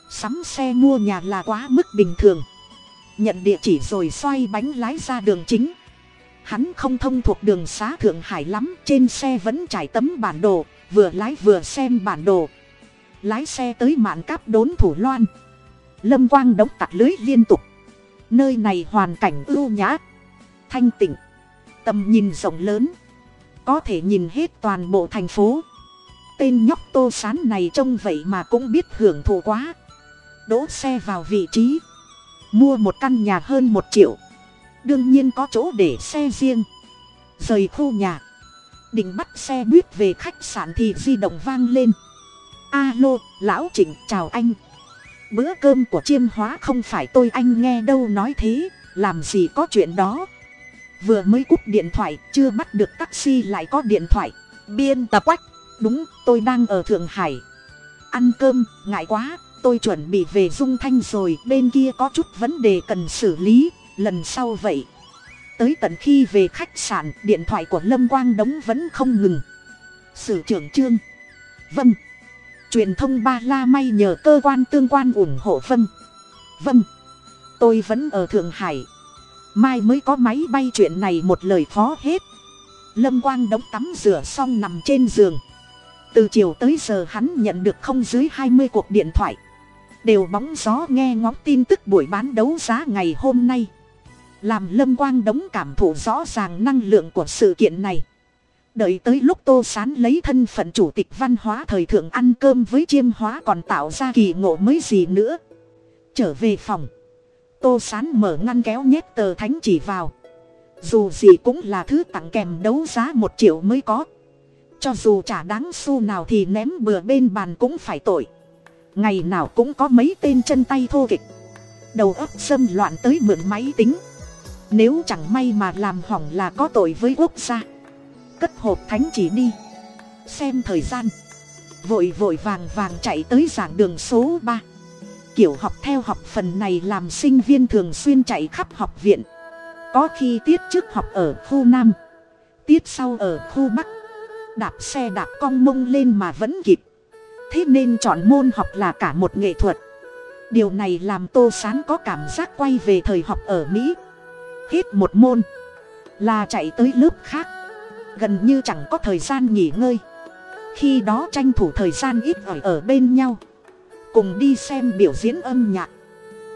sắm xe mua nhà là quá mức bình thường. Nhận địa chỉ rồi xoay bánh lái ra đường chính. Hắn không thông thuộc đường xá thượng hải lắm, trên xe vẫn trải tấm bản đồ, vừa lái vừa xem bản đồ lái xe tới mạn cáp đốn thủ loan. Lâm quang đóng tặc lưới liên tục. Nơi này hoàn cảnh ưu nhã, thanh tịnh, tầm nhìn rộng lớn. Có thể nhìn hết toàn bộ thành phố. Tên nhóc tô sán này trông vậy mà cũng biết hưởng thụ quá. Đỗ xe vào vị trí. Mua một căn nhà hơn một triệu. Đương nhiên có chỗ để xe riêng. Rời khu nhà. Định bắt xe buýt về khách sạn thì di động vang lên alo, lão trịnh, chào anh. Bữa cơm của chiêm hóa không phải tôi anh nghe đâu nói thế, làm gì có chuyện đó. Vừa mới cúp điện thoại, chưa bắt được taxi lại có điện thoại. Biên tập quách. Đúng, tôi đang ở thượng hải. Ăn cơm, ngại quá, tôi chuẩn bị về dung thanh rồi, bên kia có chút vấn đề cần xử lý, lần sau vậy. Tới tận khi về khách sạn, điện thoại của lâm quang đống vẫn không ngừng. Sử trưởng trương. Vâng truyền thông ba la may nhờ cơ quan tương quan ủng hộ vâng vâng tôi vẫn ở thượng hải. Mai mới có máy bay chuyện này một lời khó hết. Lâm quang đóng tắm rửa xong nằm trên giường. Từ chiều tới giờ hắn nhận được không dưới hai mươi cuộc điện thoại. Đều bóng gió nghe ngóng tin tức buổi bán đấu giá ngày hôm nay. Làm lâm quang đống cảm thụ rõ ràng năng lượng của sự kiện này đợi tới lúc tô sán lấy thân phận chủ tịch văn hóa thời thượng ăn cơm với chiêm hóa còn tạo ra kỳ ngộ mới gì nữa. Trở về phòng, tô sán mở ngăn kéo nhét tờ thánh chỉ vào. Dù gì cũng là thứ tặng kèm đấu giá một triệu mới có. Cho dù chả đáng xu nào thì ném bừa bên bàn cũng phải tội. Ngày nào cũng có mấy tên chân tay thô kịch. Đầu óc xâm loạn tới mượn máy tính. Nếu chẳng may mà làm hỏng là có tội với quốc gia cất hộp thánh chỉ đi. Xem thời gian. Vội vội vàng vàng chạy tới giảng đường số ba. Kiểu học theo học phần này làm sinh viên thường xuyên chạy khắp học viện. Có khi tiết trước học ở khu nam, tiết sau ở khu bắc. Đạp xe đạp cong mông lên mà vẫn kịp. Thế nên chọn môn học là cả một nghệ thuật. Điều này làm tô sán có cảm giác quay về thời học ở mỹ. Hết một môn. Là chạy tới lớp khác gần như chẳng có thời gian nghỉ ngơi. Khi đó tranh thủ thời gian ít ỏi ở bên nhau. Cùng đi xem biểu diễn âm nhạc.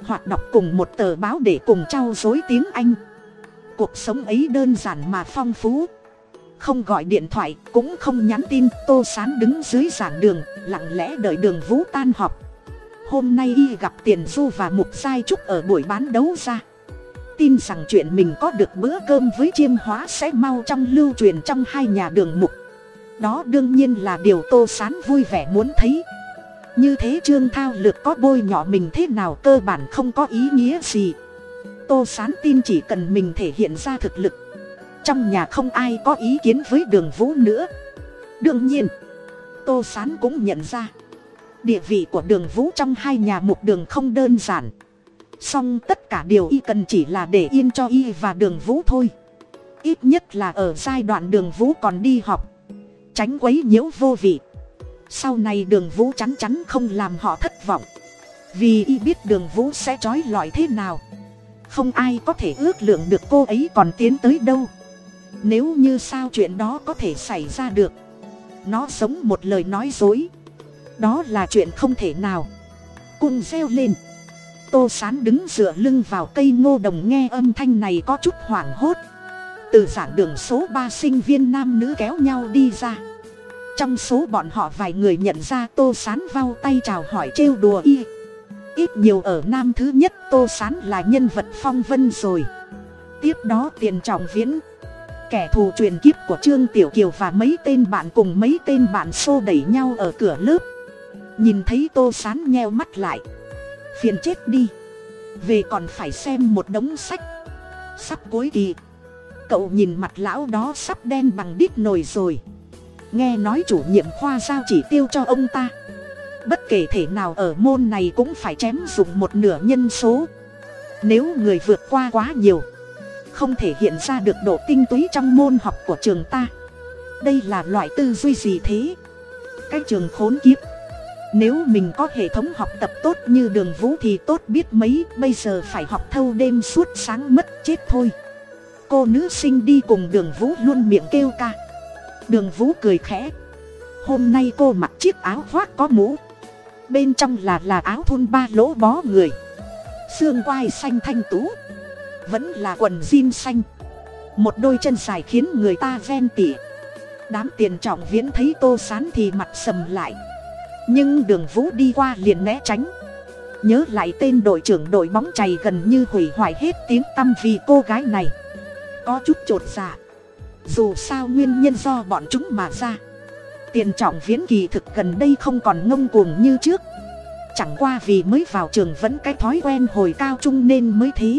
Hoặc đọc cùng một tờ báo để cùng trao dối tiếng anh. Cuộc sống ấy đơn giản mà phong phú. Không gọi điện thoại, cũng không nhắn tin, tô sán đứng dưới giảng đường, lặng lẽ đợi đường vũ tan học hôm nay y gặp tiền du và mục giai trúc ở buổi bán đấu ra tin rằng chuyện mình có được bữa cơm với chiêm hóa sẽ mau trong lưu truyền trong hai nhà đường mục. Đó đương nhiên là điều tô sán vui vẻ muốn thấy. Như thế trương thao lược có bôi nhọ mình thế nào cơ bản không có ý nghĩa gì. Tô sán tin chỉ cần mình thể hiện ra thực lực. Trong nhà không ai có ý kiến với đường vũ nữa. Đương nhiên, tô sán cũng nhận ra. Địa vị của đường vũ trong hai nhà mục đường không đơn giản song tất cả điều y cần chỉ là để yên cho y và đường vũ thôi. Ít nhất là ở giai đoạn đường vũ còn đi học. Tránh quấy nhiễu vô vị. Sau này đường vũ chắn chắn không làm họ thất vọng. Vì y biết đường vũ sẽ trói lọi thế nào. Không ai có thể ước lượng được cô ấy còn tiến tới đâu. Nếu như sao chuyện đó có thể xảy ra được, nó giống một lời nói dối. Đó là chuyện không thể nào. Cùng reo lên tô sán đứng dựa lưng vào cây ngô đồng nghe âm thanh này có chút hoảng hốt. Từ giảng đường số ba sinh viên nam nữ kéo nhau đi ra. Trong số bọn họ vài người nhận ra tô sán vao tay chào hỏi trêu đùa y. Ít nhiều ở nam thứ nhất tô sán là nhân vật phong vân rồi. Tiếp đó tiền trọng viễn, kẻ thù truyền kiếp của trương tiểu kiều và mấy tên bạn cùng mấy tên bạn xô đẩy nhau ở cửa lớp. Nhìn thấy tô sán nheo mắt lại phiền chết đi. Về còn phải xem một đống sách. Sắp cuối kỳ. Cậu nhìn mặt lão đó sắp đen bằng đít nồi rồi. Nghe nói chủ nhiệm khoa giao chỉ tiêu cho ông ta. Bất kể thể nào ở môn này cũng phải chém dùng một nửa nhân số. Nếu người vượt qua quá nhiều, không thể hiện ra được độ tinh túy trong môn học của trường ta. Đây là loại tư duy gì thế? Cái trường khốn kiếp nếu mình có hệ thống học tập tốt như đường vũ thì tốt biết mấy, bây giờ phải học thâu đêm suốt sáng mất chết thôi. Cô nữ sinh đi cùng đường vũ luôn miệng kêu ca. Đường vũ cười khẽ. Hôm nay cô mặc chiếc áo khoác có mũ. Bên trong là là áo thun ba lỗ bó người. Xương quai xanh thanh tú. Vẫn là quần jean xanh. Một đôi chân dài khiến người ta ven tỉa. Đám tiền trọng viễn thấy tô sán thì mặt sầm lại nhưng đường vũ đi qua liền né tránh. Nhớ lại tên đội trưởng đội bóng chày gần như hủy hoại hết tiếng tăm vì cô gái này. Có chút t r ộ t dạ. Dù sao nguyên nhân do bọn chúng mà ra. Tiền trọng viễn kỳ thực gần đây không còn ngông cuồng như trước. Chẳng qua vì mới vào trường vẫn cái thói quen hồi cao trung nên mới thế.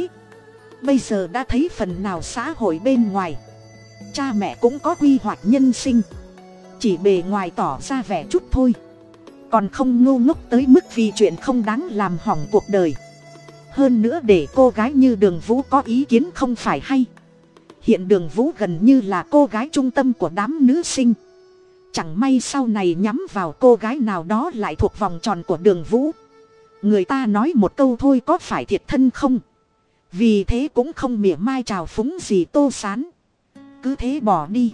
Bây giờ đã thấy phần nào xã hội bên ngoài. Cha mẹ cũng có quy hoạch nhân sinh. Chỉ bề ngoài tỏ ra vẻ chút thôi còn không ngu ngốc tới mức vì chuyện không đáng làm hỏng cuộc đời. Hơn nữa để cô gái như đường vũ có ý kiến không phải hay. Hiện đường vũ gần như là cô gái trung tâm của đám nữ sinh. Chẳng may sau này nhắm vào cô gái nào đó lại thuộc vòng tròn của đường vũ. Người ta nói một câu thôi có phải thiệt thân không? Vì thế cũng không mỉa mai trào phúng gì tô sán. Cứ thế bỏ đi.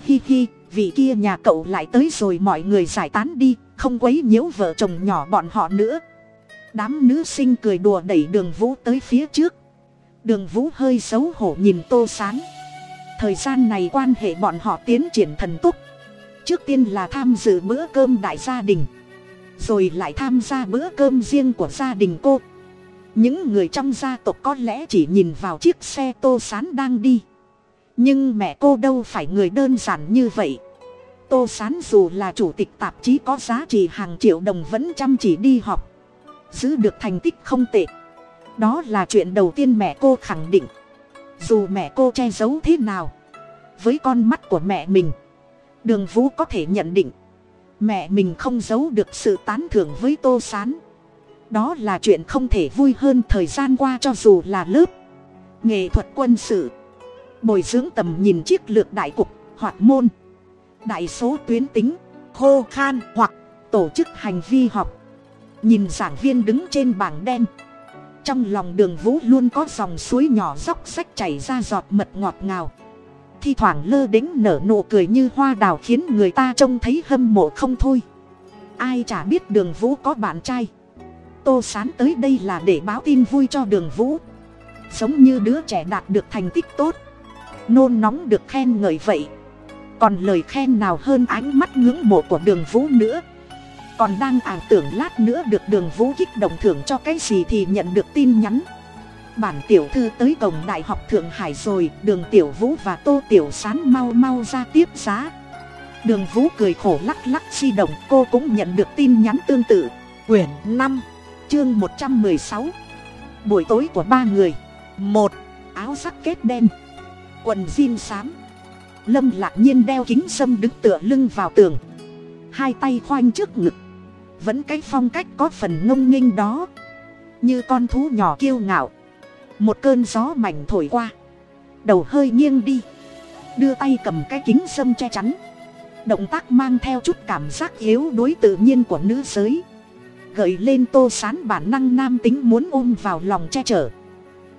Hi hi, vị kia nhà cậu lại tới rồi mọi người giải tán đi không quấy nhiễu vợ chồng nhỏ bọn họ nữa. Đám nữ sinh cười đùa đẩy đường vũ tới phía trước. Đường vũ hơi xấu hổ nhìn tô sán. Thời gian này quan hệ bọn họ tiến triển thần túc trước tiên là tham dự bữa cơm đại gia đình. Rồi lại tham gia bữa cơm riêng của gia đình cô. Những người trong gia tộc có lẽ chỉ nhìn vào chiếc xe tô sán đang đi. Nhưng mẹ cô đâu phải người đơn giản như vậy tô sán dù là chủ tịch tạp chí có giá trị hàng triệu đồng vẫn chăm chỉ đi học giữ được thành tích không tệ. Đó là chuyện đầu tiên mẹ cô khẳng định. Dù mẹ cô che giấu thế nào, với con mắt của mẹ mình, đường vũ có thể nhận định, mẹ mình không giấu được sự tán thưởng với tô sán. Đó là chuyện không thể vui hơn thời gian qua cho dù là lớp nghệ thuật quân sự. Bồi dưỡng tầm nhìn chiếc lược đại cục hoặc môn đại số tuyến tính, khô, khan hoặc tổ chức hành vi học nhìn giảng viên đứng trên bảng đen. Trong lòng đường vũ luôn có dòng suối nhỏ róc sách chảy ra giọt mật ngọt ngào. Thi thoảng lơ đĩnh nở nụ cười như hoa đào khiến người ta trông thấy hâm mộ không thôi. Ai chả biết đường vũ có bạn trai. Tô sán tới đây là để báo tin vui cho đường vũ. Giống như đứa trẻ đạt được thành tích tốt. Nôn nóng được khen ngợi vậy còn lời khen nào hơn ánh mắt ngưỡng mộ của đường vũ nữa? Còn đang ảo tưởng lát nữa được đường vũ kích động thưởng cho cái gì thì nhận được tin nhắn. Bản tiểu thư tới cổng đại học thượng hải rồi, đường tiểu vũ và tô tiểu sán mau mau ra tiếp giá. Đường vũ cười khổ lắc lắc di động, cô cũng nhận được tin nhắn tương tự. Quyển năm, chương một trăm mười sáu. Buổi tối của ba người. Một, áo sắc kết đen. Quần jean xám lâm lạc nhiên đeo kính sâm đứng tựa lưng vào tường. Hai tay khoanh trước ngực. Vẫn cái phong cách có phần ngông nghênh đó. Như con thú nhỏ kiêu ngạo. Một cơn gió mảnh thổi qua. Đầu hơi nghiêng đi. Đưa tay cầm cái kính sâm che chắn. Động tác mang theo chút cảm giác yếu đuối tự nhiên của nữ giới. Gợi lên tô sán bản năng nam tính muốn ôm vào lòng che chở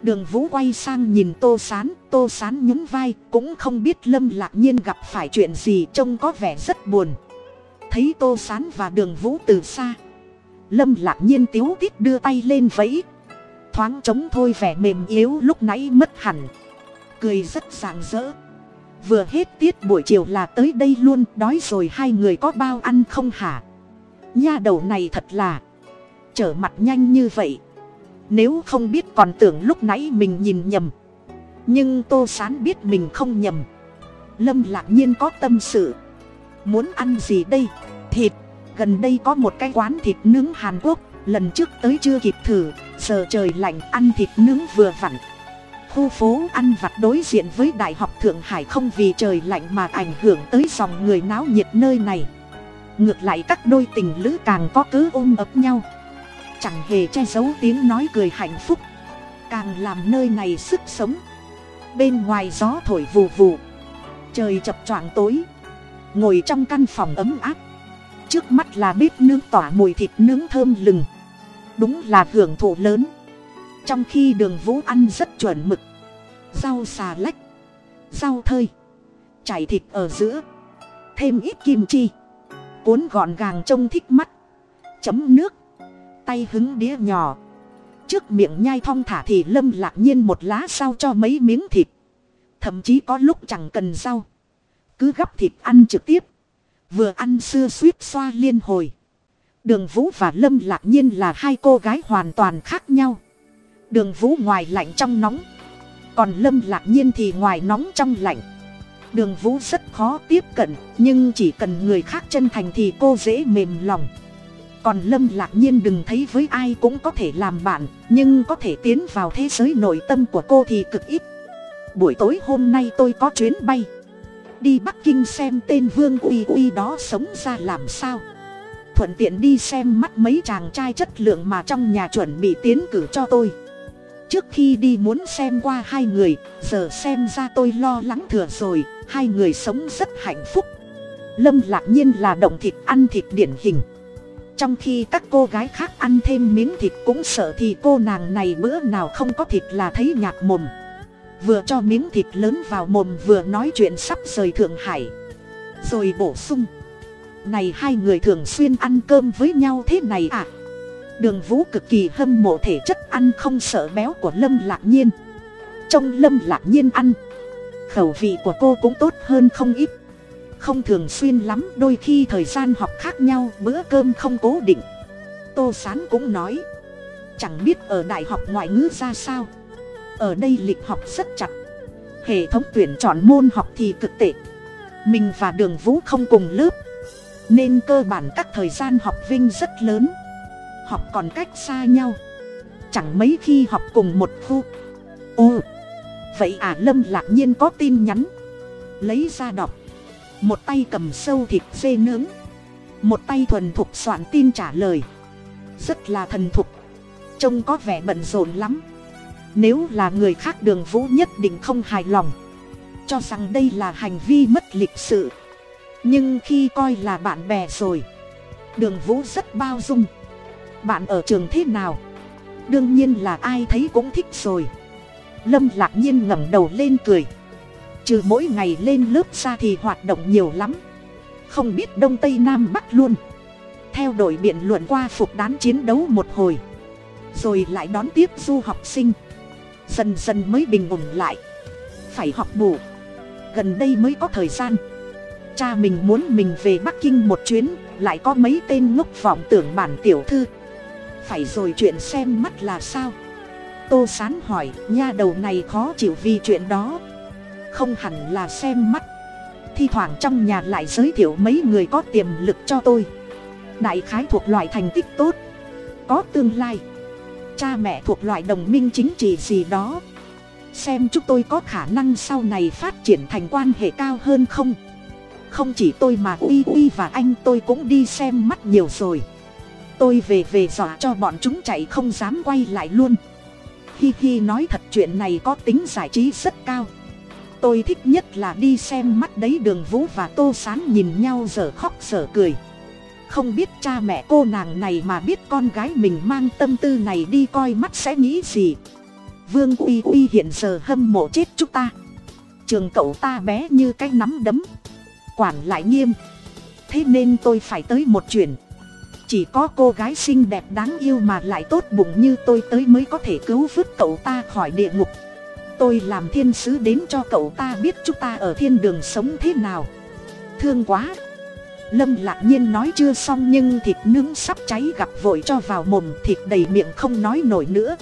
đường vũ quay sang nhìn tô sán tô sán nhún vai, cũng không biết lâm lạc nhiên gặp phải chuyện gì trông có vẻ rất buồn. Thấy tô sán và đường vũ từ xa, lâm lạc nhiên tiếu tít đưa tay lên vẫy. Thoáng trống thôi vẻ mềm yếu lúc nãy mất hẳn. Cười rất rạng rỡ. Vừa hết tiết buổi chiều là tới đây luôn, đói rồi hai người có bao ăn không hả? Nha đầu này thật là, trở mặt nhanh như vậy nếu không biết còn tưởng lúc nãy mình nhìn nhầm. Nhưng tô sán biết mình không nhầm. Lâm lạc nhiên có tâm sự. Muốn ăn gì đây? Thịt. Gần đây có một cái quán thịt nướng hàn quốc. Lần trước tới chưa kịp thử. Giờ trời lạnh, ăn thịt nướng vừa vặn. Khu phố ăn vặt đối diện với đại học thượng hải không vì trời lạnh mà ảnh hưởng tới dòng người náo nhiệt nơi này. Ngược lại các đôi tình lữ càng có cứ ôm ấp nhau chẳng hề che giấu tiếng nói cười hạnh phúc. Càng làm nơi này sức sống. Bên ngoài gió thổi vù vù. Trời chập choạng tối. Ngồi trong căn phòng ấm áp. Trước mắt là bếp nướng tỏa mùi thịt nướng thơm lừng. Đúng là hưởng thụ lớn. Trong khi đường vũ ăn rất chuẩn mực. Rau xà lách. Rau thơi. Chảy thịt ở giữa. Thêm ít kim chi. Cuốn gọn gàng trông thích mắt. Chấm nước tay hứng đĩa nhỏ. Trước miệng nhai thong thả thì lâm lạc nhiên một lá sau cho mấy miếng thịt. Thậm chí có lúc chẳng cần rau. Cứ gắp thịt ăn trực tiếp. Vừa ăn xưa suýt xoa liên hồi. Đường vũ và lâm lạc nhiên là hai cô gái hoàn toàn khác nhau. Đường vũ ngoài lạnh trong nóng. Còn lâm lạc nhiên thì ngoài nóng trong lạnh. Đường vũ rất khó tiếp cận, nhưng chỉ cần người khác chân thành thì cô dễ mềm lòng còn lâm lạc nhiên đừng thấy với ai cũng có thể làm bạn, nhưng có thể tiến vào thế giới nội tâm của cô thì cực ít. Buổi tối hôm nay tôi có chuyến bay. Đi bắc kinh xem tên vương uy uy đó sống ra làm sao. Thuận tiện đi xem mắt mấy chàng trai chất lượng mà trong nhà chuẩn bị tiến cử cho tôi. Trước khi đi muốn xem qua hai người, giờ xem ra tôi lo lắng thừa rồi, hai người sống rất hạnh phúc. Lâm lạc nhiên là động thịt ăn thịt điển hình trong khi các cô gái khác ăn thêm miếng thịt cũng sợ thì cô nàng này bữa nào không có thịt là thấy nhạt mồm. Vừa cho miếng thịt lớn vào mồm vừa nói chuyện sắp rời thượng hải. Rồi bổ sung. Này hai người thường xuyên ăn cơm với nhau thế này à? Đường vũ cực kỳ hâm mộ thể chất ăn không sợ béo của lâm lạc nhiên. Trong lâm lạc nhiên ăn, khẩu vị của cô cũng tốt hơn không ít không thường xuyên lắm, đôi khi thời gian học khác nhau, bữa cơm không cố định. Tô sán cũng nói, chẳng biết ở đại học ngoại ngữ ra sao? Ở đây lịch học rất chặt. Hệ thống tuyển chọn môn học thì cực tệ. Mình và đường vũ không cùng lớp. Nên cơ bản các thời gian học vinh rất lớn. Học còn cách xa nhau. Chẳng mấy khi học cùng một khu. Ô vậy à? Lâm lạc nhiên có tin nhắn. Lấy ra đọc một tay cầm sâu thịt dê nướng. Một tay thuần thục soạn tin trả lời. Rất là thần thục. Trông có vẻ bận rộn lắm. Nếu là người khác đường vũ nhất định không hài lòng. Cho rằng đây là hành vi mất lịch sự. Nhưng khi coi là bạn bè rồi, đường vũ rất bao dung. Bạn ở trường thế nào? Đương nhiên là ai thấy cũng thích rồi. Lâm lạc nhiên ngẩng đầu lên cười trừ mỗi ngày lên lớp ra thì hoạt động nhiều lắm. Không biết đông tây nam bắc luôn. Theo đội biện luận qua phục đán chiến đấu một hồi. Rồi lại đón tiếp du học sinh. Dần dần mới bình ổn lại. Phải học bù. Gần đây mới có thời gian. Cha mình muốn mình về bắc kinh một chuyến, lại có mấy tên ngốc vọng tưởng bản tiểu thư. Phải rồi chuyện xem mắt là sao? Tô sán hỏi, nha đầu này khó chịu vì chuyện đó không hẳn là xem mắt. Thi thoảng trong nhà lại giới thiệu mấy người có tiềm lực cho tôi. Đại khái thuộc loại thành tích tốt. Có tương lai. Cha mẹ thuộc loại đồng minh chính trị gì đó. Xem chúng tôi có khả năng sau này phát triển thành quan hệ cao hơn không? Không chỉ tôi mà uy uy và anh tôi cũng đi xem mắt nhiều rồi. Tôi về về dọa cho bọn chúng chạy không dám quay lại luôn. Hi hi, nói thật chuyện này có tính giải trí rất cao tôi thích nhất là đi xem mắt đấy đường vũ và tô sán nhìn nhau giờ khóc giờ cười. Không biết cha mẹ cô nàng này mà biết con gái mình mang tâm tư này đi coi mắt sẽ nghĩ gì. Vương uy uy hiện giờ hâm mộ chết chúng ta. Trường cậu ta bé như cái nắm đấm. Quản lại nghiêm. Thế nên tôi phải tới một chuyện. Chỉ có cô gái xinh đẹp đáng yêu mà lại tốt bụng như tôi tới mới có thể cứu vớt cậu ta khỏi địa ngục tôi làm thiên sứ đến cho cậu ta biết chúng ta ở thiên đường sống thế nào. Thương quá. Lâm lạc nhiên nói chưa xong nhưng thịt nướng sắp cháy gặp vội cho vào mồm, thịt đầy miệng không nói nổi nữa.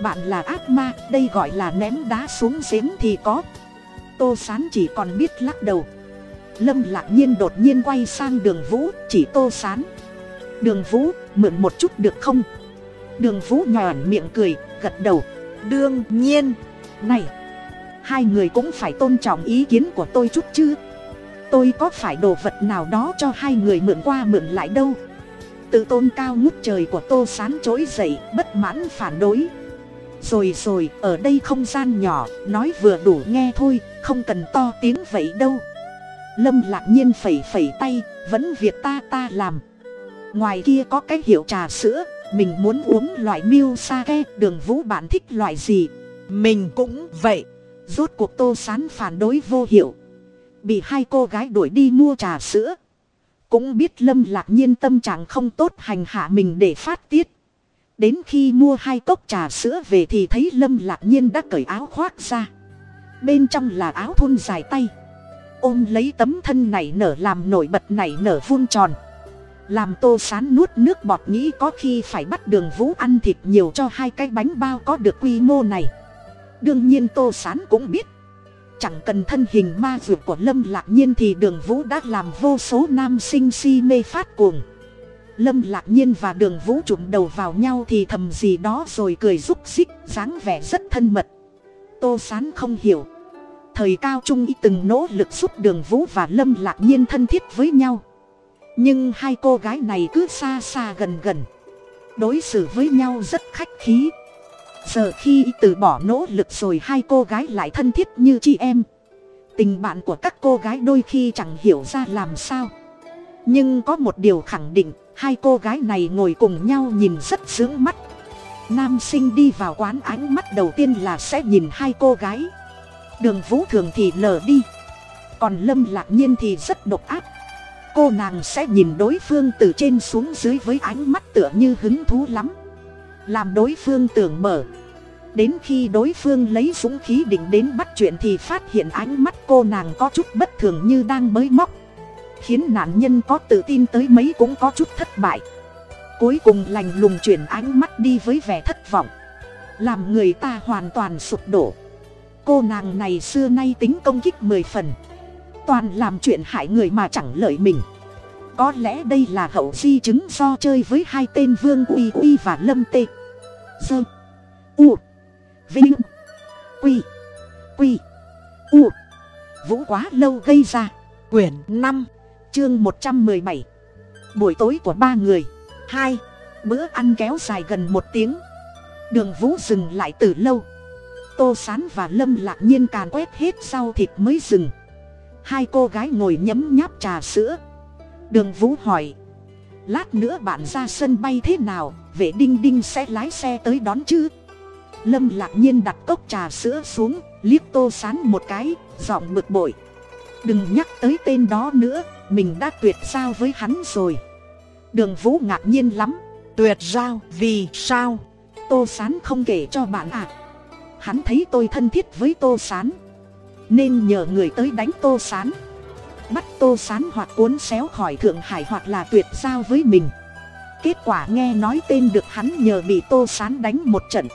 Bạn là ác ma, đây gọi là ném đá xuống giếng thì có. Tô sán chỉ còn biết lắc đầu. Lâm lạc nhiên đột nhiên quay sang đường vũ, chỉ tô sán. Đường vũ, mượn một chút được không? Đường vũ nhòn miệng cười, gật đầu. Đương nhiên này, hai người cũng phải tôn trọng ý kiến của tôi chút chứ. Tôi có phải đồ vật nào đó cho hai người mượn qua mượn lại đâu? Tự tôn cao ngút trời của tô sán trỗi dậy, bất mãn phản đối. Rồi rồi, ở đây không gian nhỏ, nói vừa đủ nghe thôi, không cần to tiếng vậy đâu. Lâm lạc nhiên phẩy phẩy tay, vẫn việc ta ta làm. Ngoài kia có cái hiệu trà sữa, mình muốn uống loại miêu sa ke, đường vũ bạn thích loại gì? Mình cũng vậy. Rốt cuộc tô sán phản đối vô hiệu. Bị hai cô gái đuổi đi mua trà sữa. Cũng biết lâm lạc nhiên tâm trạng không tốt hành hạ mình để phát tiết. Đến khi mua hai cốc trà sữa về thì thấy lâm lạc nhiên đã cởi áo khoác ra. Bên trong là áo thun dài tay. Ôm lấy tấm thân này nở làm nổi bật này nở vuông tròn. Làm tô sán nuốt nước bọt nghĩ có khi phải bắt đường vũ ăn thịt nhiều cho hai cái bánh bao có được quy mô này đương nhiên tô sán cũng biết. Chẳng cần thân hình ma dược của lâm lạc nhiên thì đường vũ đã làm vô số nam sinh si mê phát cuồng. Lâm lạc nhiên và đường vũ trụm đầu vào nhau thì thầm gì đó rồi cười rúc xích, dáng vẻ rất thân mật. Tô sán không hiểu. Thời cao trung y từng nỗ lực giúp đường vũ và lâm lạc nhiên thân thiết với nhau. Nhưng hai cô gái này cứ xa xa gần gần. Đối xử với nhau rất khách khí giờ khi từ bỏ nỗ lực rồi hai cô gái lại thân thiết như chị em. Tình bạn của các cô gái đôi khi chẳng hiểu ra làm sao. Nhưng có một điều khẳng định, hai cô gái này ngồi cùng nhau nhìn rất sướng mắt. Nam sinh đi vào quán ánh mắt đầu tiên là sẽ nhìn hai cô gái. Đường vũ thường thì lờ đi. Còn lâm lạc nhiên thì rất độc ác. Cô nàng sẽ nhìn đối phương từ trên xuống dưới với ánh mắt tựa như hứng thú lắm làm đối phương tưởng mở. Đến khi đối phương lấy súng khí định đến bắt chuyện thì phát hiện ánh mắt cô nàng có chút bất thường như đang mới móc. Khiến nạn nhân có tự tin tới mấy cũng có chút thất bại. Cuối cùng lành lùng chuyển ánh mắt đi với vẻ thất vọng. Làm người ta hoàn toàn sụp đổ. Cô nàng này xưa nay tính công kích mười phần. Toàn làm chuyện hại người mà chẳng lợi mình có lẽ đây là hậu di chứng do chơi với hai tên vương uy uy và lâm tê. Sơ, u, vinh, quy quy, u. Vũ quá lâu gây ra. Quyển năm, chương một trăm mười bảy. Buổi tối của ba người. Hai, bữa ăn kéo dài gần một tiếng. Đường vũ dừng lại từ lâu. Tô sán và lâm lạc nhiên càn quét hết rau thịt mới dừng. Hai cô gái ngồi nhấm nháp trà sữa đường vũ hỏi. Lát nữa bạn ra sân bay thế nào? Vệ đinh đinh sẽ lái xe tới đón chứ? Lâm lạc nhiên đặt cốc trà sữa xuống, liếc tô sán một cái, giọng bực bội. Đừng nhắc tới tên đó nữa, mình đã tuyệt giao với hắn rồi. Đường vũ ngạc nhiên lắm. Tuyệt giao? Vì sao? Tô sán không kể cho bạn ạ. À. hắn thấy tôi thân thiết với tô sán. Nên nhờ người tới đánh tô sán bắt tô sán hoặc cuốn xéo khỏi thượng hải hoặc là tuyệt giao với mình. Kết quả nghe nói tên được hắn nhờ bị tô sán đánh một trận.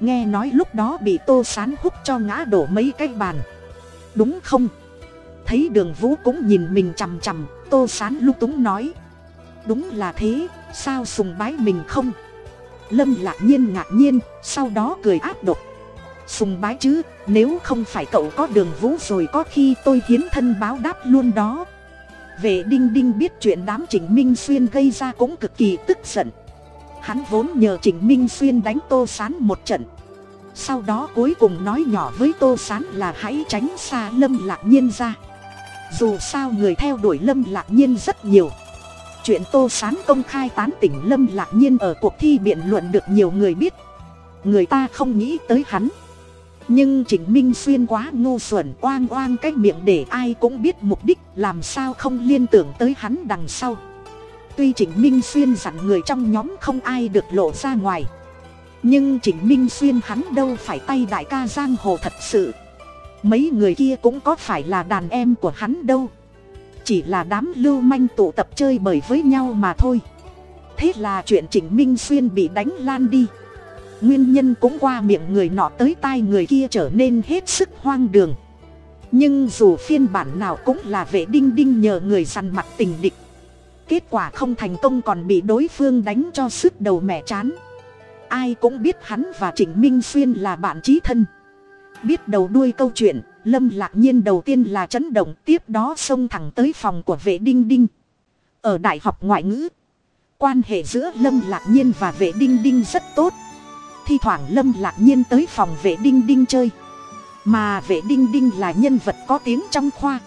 Nghe nói lúc đó bị tô sán hút cho ngã đổ mấy cái bàn. Đúng không? Thấy đường vũ cũng nhìn mình chằm chằm, tô sán lung túng nói. Đúng là thế, sao sùng bái mình không? Lâm lạc nhiên ngạc nhiên, sau đó cười áp độc sùng bái chứ, nếu không phải cậu có đường vũ rồi có khi tôi hiến thân báo đáp luôn đó. Vệ đinh đinh biết chuyện đám trịnh minh xuyên gây ra cũng cực kỳ tức giận. Hắn vốn nhờ trịnh minh xuyên đánh tô sán một trận. Sau đó cuối cùng nói nhỏ với tô sán là hãy tránh xa lâm lạc nhiên ra. Dù sao người theo đuổi lâm lạc nhiên rất nhiều. Chuyện tô sán công khai tán tỉnh lâm lạc nhiên ở cuộc thi biện luận được nhiều người biết. Người ta không nghĩ tới hắn nhưng trịnh minh xuyên quá ngu xuẩn, oang oang cái miệng để ai cũng biết mục đích, làm sao không liên tưởng tới hắn đằng sau. Tuy trịnh minh xuyên dặn người trong nhóm không ai được lộ ra ngoài, nhưng trịnh minh xuyên hắn đâu phải tay đại ca giang hồ thật sự. Mấy người kia cũng có phải là đàn em của hắn đâu, chỉ là đám lưu manh tụ tập chơi bời với nhau mà thôi. Thế là chuyện trịnh minh xuyên bị đánh lan đi nguyên nhân cũng qua miệng người nọ tới tai người kia trở nên hết sức hoang đường. Nhưng dù phiên bản nào cũng là vệ đinh đinh nhờ người săn mặt tình địch. Kết quả không thành công còn bị đối phương đánh cho sức đầu mẹ chán. Ai cũng biết hắn và trịnh minh xuyên là bạn trí thân. Biết đầu đuôi câu chuyện, lâm lạc nhiên đầu tiên là chấn động, tiếp đó xông thẳng tới phòng của vệ đinh đinh. Ở đại học ngoại ngữ, quan hệ giữa lâm lạc nhiên và vệ đinh đinh rất tốt thi thoảng lâm lạc nhiên tới phòng vệ đinh đinh chơi. Mà vệ đinh đinh là nhân vật có tiếng trong khoa.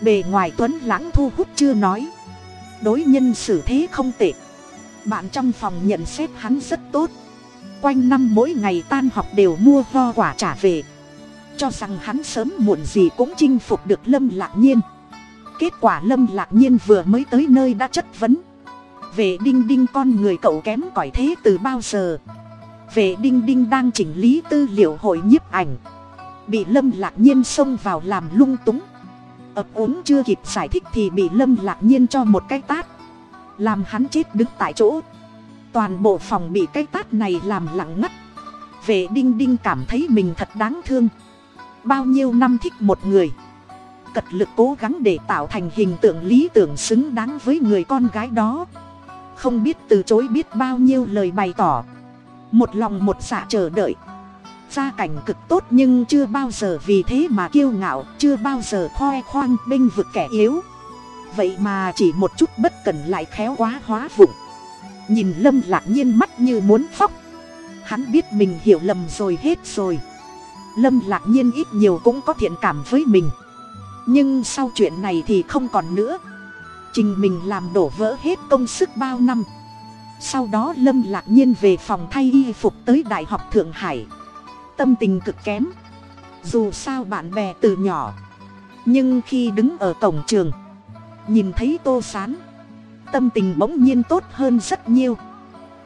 Bề ngoài tuấn lãng thu hút chưa nói. Đối nhân xử thế không tệ. Bạn trong phòng nhận xét hắn rất tốt. Quanh năm mỗi ngày tan học đều mua ho quả trả về. Cho rằng hắn sớm muộn gì cũng chinh phục được lâm lạc nhiên. Kết quả lâm lạc nhiên vừa mới tới nơi đã chất vấn. Về đinh đinh con người cậu kém cỏi thế từ bao giờ? Vệ đinh đinh đang chỉnh lý tư liệu hội nhiếp ảnh. Bị lâm lạc nhiên xông vào làm lung túng. Ập ốm chưa kịp giải thích thì bị lâm lạc nhiên cho một cái tát. Làm hắn chết đứng tại chỗ. Toàn bộ phòng bị cái tát này làm lặng ngắt. Vệ đinh đinh cảm thấy mình thật đáng thương. Bao nhiêu năm thích một người. Cật lực cố gắng để tạo thành hình tượng lý tưởng xứng đáng với người con gái đó. Không biết từ chối biết bao nhiêu lời bày tỏ một lòng một dạ chờ đợi. Gia cảnh cực tốt nhưng chưa bao giờ vì thế mà kiêu ngạo, chưa bao giờ khoe khoang bênh vực kẻ yếu. Vậy mà chỉ một chút bất cần lại khéo quá hóa vụng. Nhìn lâm lạc nhiên mắt như muốn phóc. Hắn biết mình hiểu lầm rồi hết rồi. Lâm lạc nhiên ít nhiều cũng có thiện cảm với mình. Nhưng sau chuyện này thì không còn nữa. Trình mình làm đổ vỡ hết công sức bao năm sau đó lâm lạc nhiên về phòng thay y phục tới đại học thượng hải. Tâm tình cực kém. Dù sao bạn bè từ nhỏ. Nhưng khi đứng ở cổng trường, nhìn thấy tô s á n tâm tình bỗng nhiên tốt hơn rất nhiều.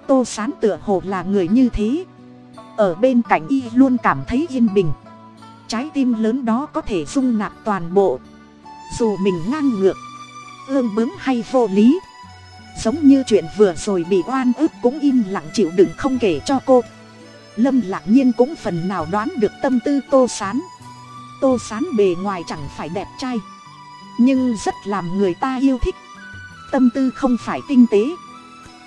Tô s á n tựa hồ là người như thế. Ở bên cạnh y luôn cảm thấy yên bình. Trái tim lớn đó có thể dung nạp toàn bộ. Dù mình ngang ngược, ương bướng hay vô lý giống như chuyện vừa rồi bị oan ức cũng im lặng chịu đựng không kể cho cô. Lâm lạc nhiên cũng phần nào đoán được tâm tư tô sán. Tô sán bề ngoài chẳng phải đẹp trai, nhưng rất làm người ta yêu thích. Tâm tư không phải tinh tế,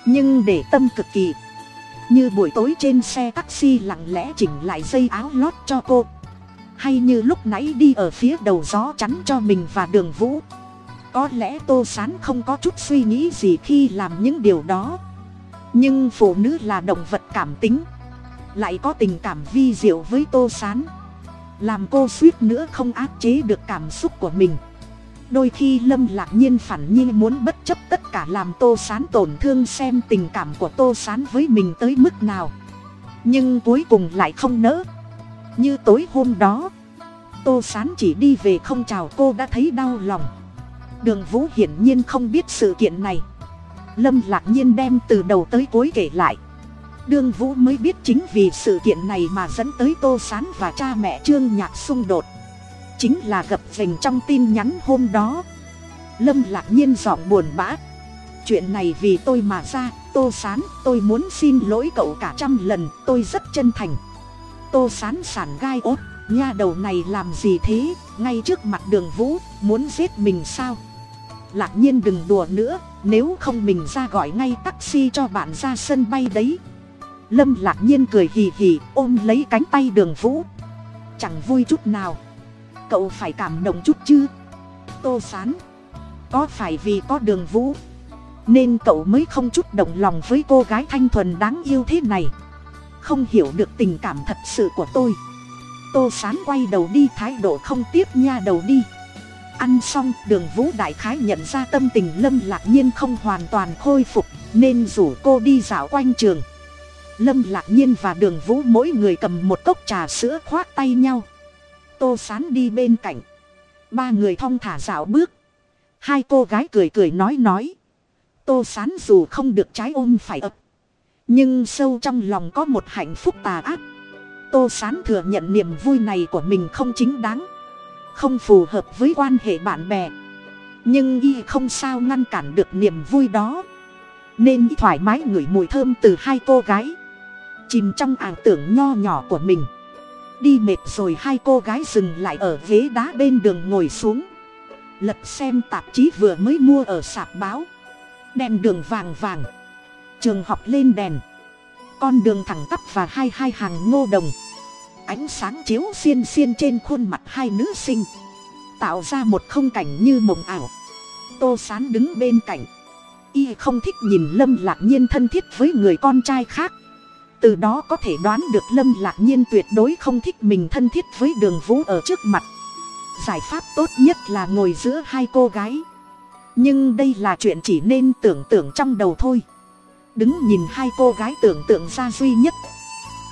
nhưng để tâm cực kỳ. Như buổi tối trên xe taxi lặng lẽ chỉnh lại dây áo lót cho cô. Hay như lúc nãy đi ở phía đầu gió chắn cho mình và đường vũ có lẽ tô sán không có chút suy nghĩ gì khi làm những điều đó. Nhưng phụ nữ là động vật cảm tính, lại có tình cảm vi diệu với tô s á n làm cô suýt nữa không áp chế được cảm xúc của mình. Đôi khi lâm lạc nhiên phản nhiên muốn bất chấp tất cả làm tô s á n tổn thương xem tình cảm của tô s á n với mình tới mức nào. Nhưng cuối cùng lại không nỡ. Như tối hôm đó, tô s á n chỉ đi về không chào cô đã thấy đau lòng đường vũ hiển nhiên không biết sự kiện này. Lâm lạc nhiên đem từ đầu tới cuối kể lại. Đương vũ mới biết chính vì sự kiện này mà dẫn tới tô s á n và cha mẹ trương nhạc xung đột. Chính là gập vềnh trong tin nhắn hôm đó. Lâm lạc nhiên giọng buồn bã. Chuyện này vì tôi mà ra, tô s á n tôi muốn xin lỗi cậu cả trăm lần, tôi rất chân thành. Tô s á n sản gai ốt, nha đầu này làm gì thế? Ngay trước mặt đường vũ, muốn giết mình sao? Lạc nhiên đừng đùa nữa, nếu không mình ra gọi ngay taxi cho bạn ra sân bay đấy. Lâm lạc nhiên cười hì hì, ôm lấy cánh tay đường vũ. Chẳng vui chút nào. Cậu phải cảm động chút chứ. Tô sán, có phải vì có đường vũ nên cậu mới không chút động lòng với cô gái thanh thuần đáng yêu thế này? Không hiểu được tình cảm thật sự của tôi. Tô sán quay đầu đi, thái độ không tiếp nha đầu đi ăn xong, đường vũ đại khái nhận ra tâm tình lâm lạc nhiên không hoàn toàn khôi phục, nên rủ cô đi dạo quanh trường. Lâm lạc nhiên và đường vũ mỗi người cầm một cốc trà sữa khoác tay nhau. Tô sán đi bên cạnh. Ba người thong thả dạo bước. Hai cô gái cười cười nói nói. Tô sán dù không được trái ôm phải ập. Nhưng sâu trong lòng có một hạnh phúc tà ác. Tô sán thừa nhận niềm vui này của mình không chính đáng không phù hợp với quan hệ bạn bè. Nhưng y không sao ngăn cản được niềm vui đó. Nên y thoải mái ngửi mùi thơm từ hai cô gái. Chìm trong ảo tưởng nho nhỏ của mình. Đi mệt rồi hai cô gái dừng lại ở ghế đá bên đường ngồi xuống. Lật xem tạp chí vừa mới mua ở sạp báo. Đèn đường vàng vàng. Trường học lên đèn. Con đường thẳng tắp và hai hai hàng ngô đồng ánh sáng chiếu xiên xiên trên khuôn mặt hai nữ sinh. Tạo ra một không cảnh như mộng ảo. Tô sán đứng bên cạnh. Y không thích nhìn lâm lạc nhiên thân thiết với người con trai khác. Từ đó có thể đoán được lâm lạc nhiên tuyệt đối không thích mình thân thiết với đường vũ ở trước mặt. Giải pháp tốt nhất là ngồi giữa hai cô gái. Nhưng đây là chuyện chỉ nên tưởng tượng trong đầu thôi. Đứng nhìn hai cô gái tưởng tượng ra duy nhất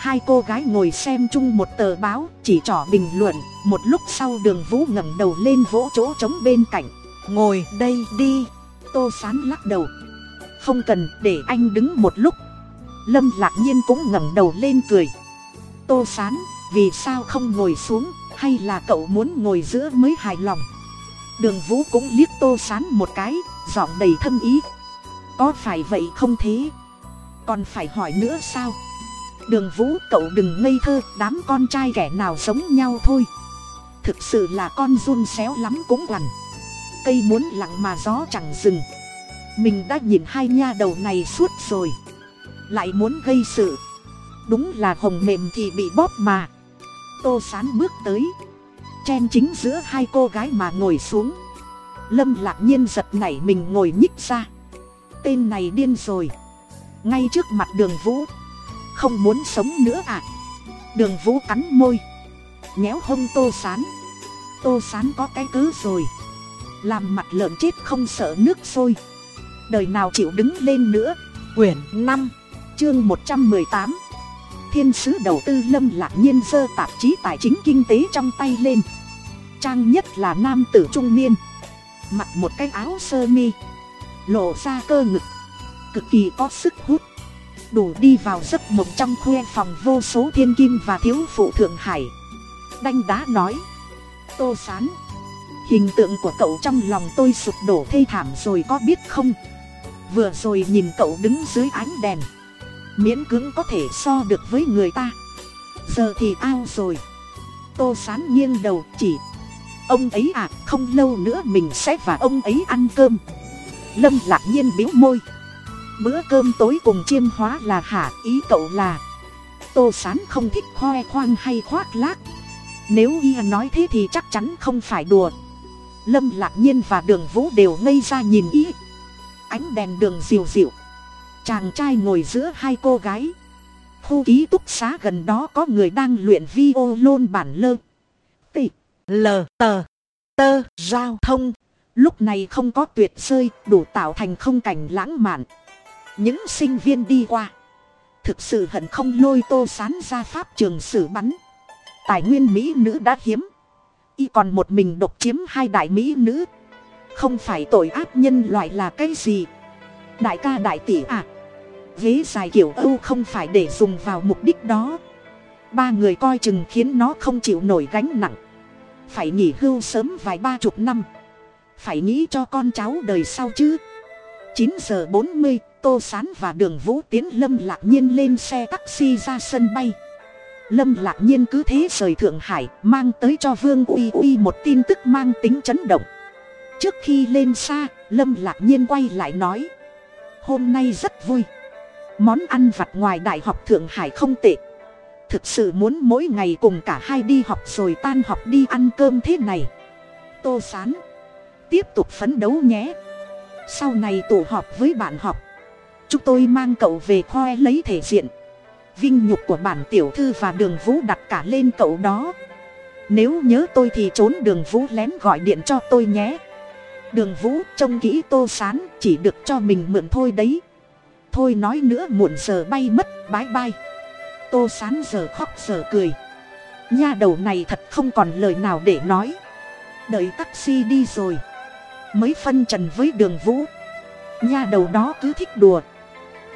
hai cô gái ngồi xem chung một tờ báo, chỉ trỏ bình luận. Một lúc sau đường vũ ngẩng đầu lên vỗ chỗ trống bên cạnh. Ngồi đây đi. Tô sán lắc đầu. Không cần, để anh đứng một lúc. Lâm lạc nhiên cũng ngẩng đầu lên cười. Tô sán, vì sao không ngồi xuống? Hay là cậu muốn ngồi giữa mới hài lòng? Đường vũ cũng liếc tô sán một cái, giọng đầy thâm ý. Có phải vậy không thế? Còn phải hỏi nữa sao? Đường vũ cậu đừng ngây thơ, đám con trai kẻ nào giống nhau thôi. Thực sự là con run xéo lắm cũng quằn. Cây muốn lặng mà gió chẳng dừng. Mình đã nhìn hai nha đầu này suốt rồi. Lại muốn gây sự. Đúng là hồng mềm thì bị bóp mà. Tô sán bước tới. Chen chính giữa hai cô gái mà ngồi xuống. Lâm lạc nhiên giật nảy mình ngồi nhích ra. Tên này điên rồi. Ngay trước mặt đường vũ không muốn sống nữa à? Đường vũ cắn môi. Nhéo hông tô sán. Tô sán có cái cứ rồi. Làm mặt lợn chết không sợ nước sôi. Đời nào chịu đứng lên nữa? Quyển năm, chương một trăm mười tám. Thiên sứ đầu tư lâm lạc nhiên giơ tạp chí tài chính kinh tế trong tay lên. Trang nhất là nam tử trung niên. Mặc một cái áo sơ mi. Lộ ra cơ ngực. Cực kỳ có sức hút đủ đi vào giấc mộng trong khuê phòng vô số thiên kim và thiếu phụ thượng hải. Đanh đá nói, tô sán, hình tượng của cậu trong lòng tôi sụp đổ thê thảm rồi có biết không? Vừa rồi nhìn cậu đứng dưới ánh đèn, miễn cưỡng có thể so được với người ta. Giờ thì ao rồi. Tô sán nghiêng đầu, chỉ, ông ấy à không lâu nữa mình sẽ và ông ấy ăn cơm. Lâm lạc nhiên biếu môi bữa cơm tối cùng chiêm hóa là hả ý cậu là tô sán không thích khoe khoang hay khoác lác nếu y nói thế thì chắc chắn không phải đùa lâm lạc nhiên và đường vũ đều ngây ra nhìn ý ánh đèn đường dịu dịu chàng trai ngồi giữa hai cô gái khu ký túc xá gần đó có người đang luyện vi ô lôn bản lơ. t lờ, tờ, tơ, giao thông. Lúc này không có tuyệt rơi đủ tạo thành không cảnh lãng mạn. Những sinh viên đi qua. Thực sự hận không lôi tô sán ra pháp trường xử bắn. Tài nguyên Mỹ nữ đã hiếm. Y còn một mình độc chiếm hai đại Mỹ nữ. Không phải tội ác nhân loại là cái gì. Đại ca đại tỷ à. Ghế dài kiểu Âu không phải để dùng vào mục đích đó. Ba người coi chừng khiến nó không chịu nổi gánh nặng. Phải nghỉ hưu sớm vài ba chục năm. Phải nghĩ cho con cháu đời sau chứ. chín giờ bốn mươi Tô Sán và Đường Vũ Tiến Lâm Lạc Nhiên lên xe taxi ra sân bay. Lâm Lạc Nhiên cứ thế rời Thượng Hải mang tới cho Vương Uy Uy một tin tức mang tính chấn động. Trước khi lên xa, Lâm Lạc Nhiên quay lại nói. Hôm nay rất vui. Món ăn vặt ngoài Đại học Thượng Hải không tệ. Thực sự muốn mỗi ngày cùng cả hai đi học rồi tan học đi ăn cơm thế này. Tô Sán. Tiếp tục phấn đấu nhé. Sau này tụ họp với bạn học chúng tôi mang cậu về khoe lấy thể diện. Vinh nhục của bản tiểu thư và đường vũ đặt cả lên cậu đó. Nếu nhớ tôi thì trốn đường vũ lén gọi điện cho tôi nhé. Đường vũ trông kỹ tô sán, chỉ được cho mình mượn thôi đấy. Thôi nói nữa muộn giờ bay mất, bái bai. Tô sán giờ khóc giờ cười. Nha đầu này thật không còn lời nào để nói. Đợi taxi đi rồi. Mới phân trần với đường vũ. Nha đầu đó cứ thích đùa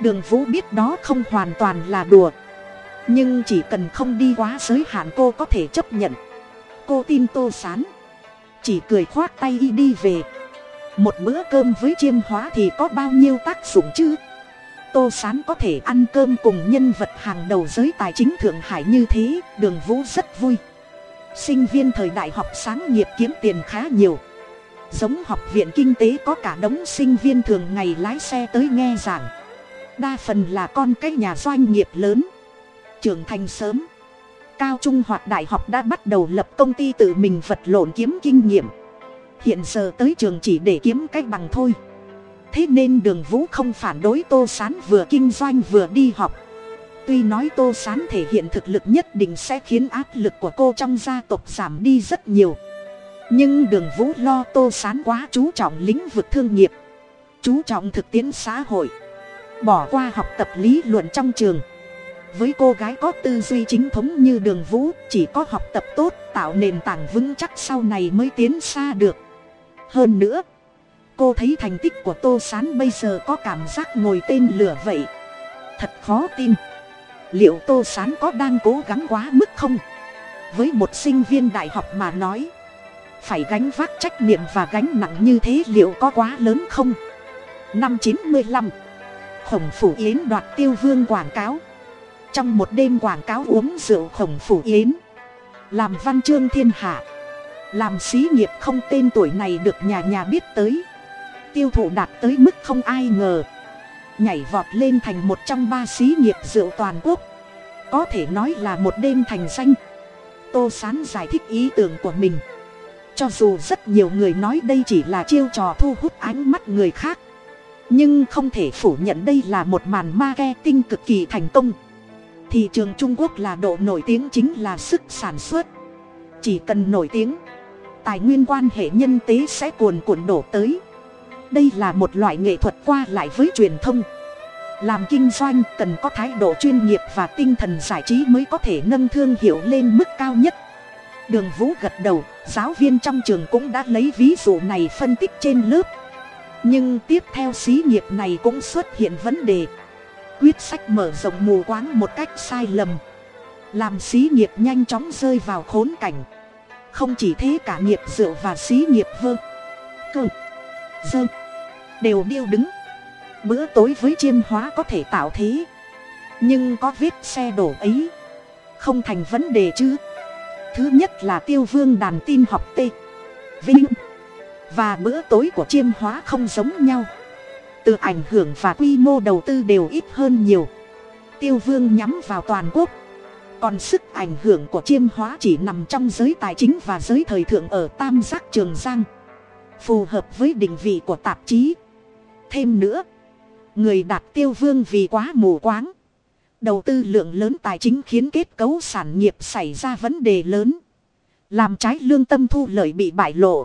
đường vũ biết đó không hoàn toàn là đùa. Nhưng chỉ cần không đi quá giới hạn cô có thể chấp nhận. Cô tin tô sán. Chỉ cười khoác tay y đi về. Một bữa cơm với chiêm hóa thì có bao nhiêu tác dụng chứ? Tô sán có thể ăn cơm cùng nhân vật hàng đầu giới tài chính thượng hải như thế, đường vũ rất vui. Sinh viên thời đại học sáng nghiệp kiếm tiền khá nhiều. Giống học viện kinh tế có cả đống sinh viên thường ngày lái xe tới nghe giảng đa phần là con cái nhà doanh nghiệp lớn. Trưởng thành sớm. Cao trung hoặc đại học đã bắt đầu lập công ty tự mình vật lộn kiếm kinh nghiệm. Hiện giờ tới trường chỉ để kiếm cách bằng thôi. Thế nên đường vũ không phản đối tô s á n vừa kinh doanh vừa đi học. Tuy nói tô s á n thể hiện thực lực nhất định sẽ khiến áp lực của cô trong gia tộc giảm đi rất nhiều. Nhưng đường vũ lo tô s á n quá chú trọng lĩnh vực thương nghiệp, chú trọng thực tiễn xã hội bỏ qua học tập lý luận trong trường. Với cô gái có tư duy chính thống như đường vũ, chỉ có học tập tốt, tạo nền tảng vững chắc sau này mới tiến xa được. Hơn nữa, cô thấy thành tích của tô s á n bây giờ có cảm giác ngồi tên lửa vậy. Thật khó tin. Liệu tô s á n có đang cố gắng quá mức không? Với một sinh viên đại học mà nói, phải gánh vác trách nhiệm và gánh nặng như thế liệu có quá lớn không? Năm chín mươi lăm khổng phủ yến đoạt tiêu vương quảng cáo. Trong một đêm quảng cáo uống rượu khổng phủ yến. Làm văn chương thiên hạ. Làm xí nghiệp không tên tuổi này được nhà nhà biết tới. Tiêu thụ đạt tới mức không ai ngờ. Nhảy vọt lên thành một trong ba xí nghiệp rượu toàn quốc. Có thể nói là một đêm thành danh. Tô sán giải thích ý tưởng của mình. Cho dù rất nhiều người nói đây chỉ là chiêu trò thu hút ánh mắt người khác nhưng không thể phủ nhận đây là một màn marketing cực kỳ thành công. Thị trường trung quốc là độ nổi tiếng chính là sức sản xuất. Chỉ cần nổi tiếng, tài nguyên quan hệ nhân tế sẽ cuồn cuộn đổ tới. Đây là một loại nghệ thuật qua lại với truyền thông. Làm kinh doanh cần có thái độ chuyên nghiệp và tinh thần giải trí mới có thể nâng thương hiệu lên mức cao nhất. Đường vũ gật đầu, giáo viên trong trường cũng đã lấy ví dụ này phân tích trên lớp nhưng tiếp theo xí nghiệp này cũng xuất hiện vấn đề. Quyết sách mở rộng mù quáng một cách sai lầm. Làm xí nghiệp nhanh chóng rơi vào khốn cảnh. Không chỉ thế cả nghiệp rượu và xí nghiệp vơ, cơ, dơ, đều điêu đứng. Bữa tối với chiêm hóa có thể tạo thế. Nhưng có vết xe đổ ấy, không thành vấn đề chứ. Thứ nhất là tiêu vương đàn tin học t vinh và bữa tối của chiêm hóa không giống nhau. Từ ảnh hưởng và quy mô đầu tư đều ít hơn nhiều. Tiêu vương nhắm vào toàn quốc. Còn sức ảnh hưởng của chiêm hóa chỉ nằm trong giới tài chính và giới thời thượng ở tam giác trường giang. Phù hợp với định vị của tạp chí. Thêm nữa, người đạt tiêu vương vì quá mù quáng. Đầu tư lượng lớn tài chính khiến kết cấu sản nghiệp xảy ra vấn đề lớn. Làm trái lương tâm thu lợi bị bại lộ.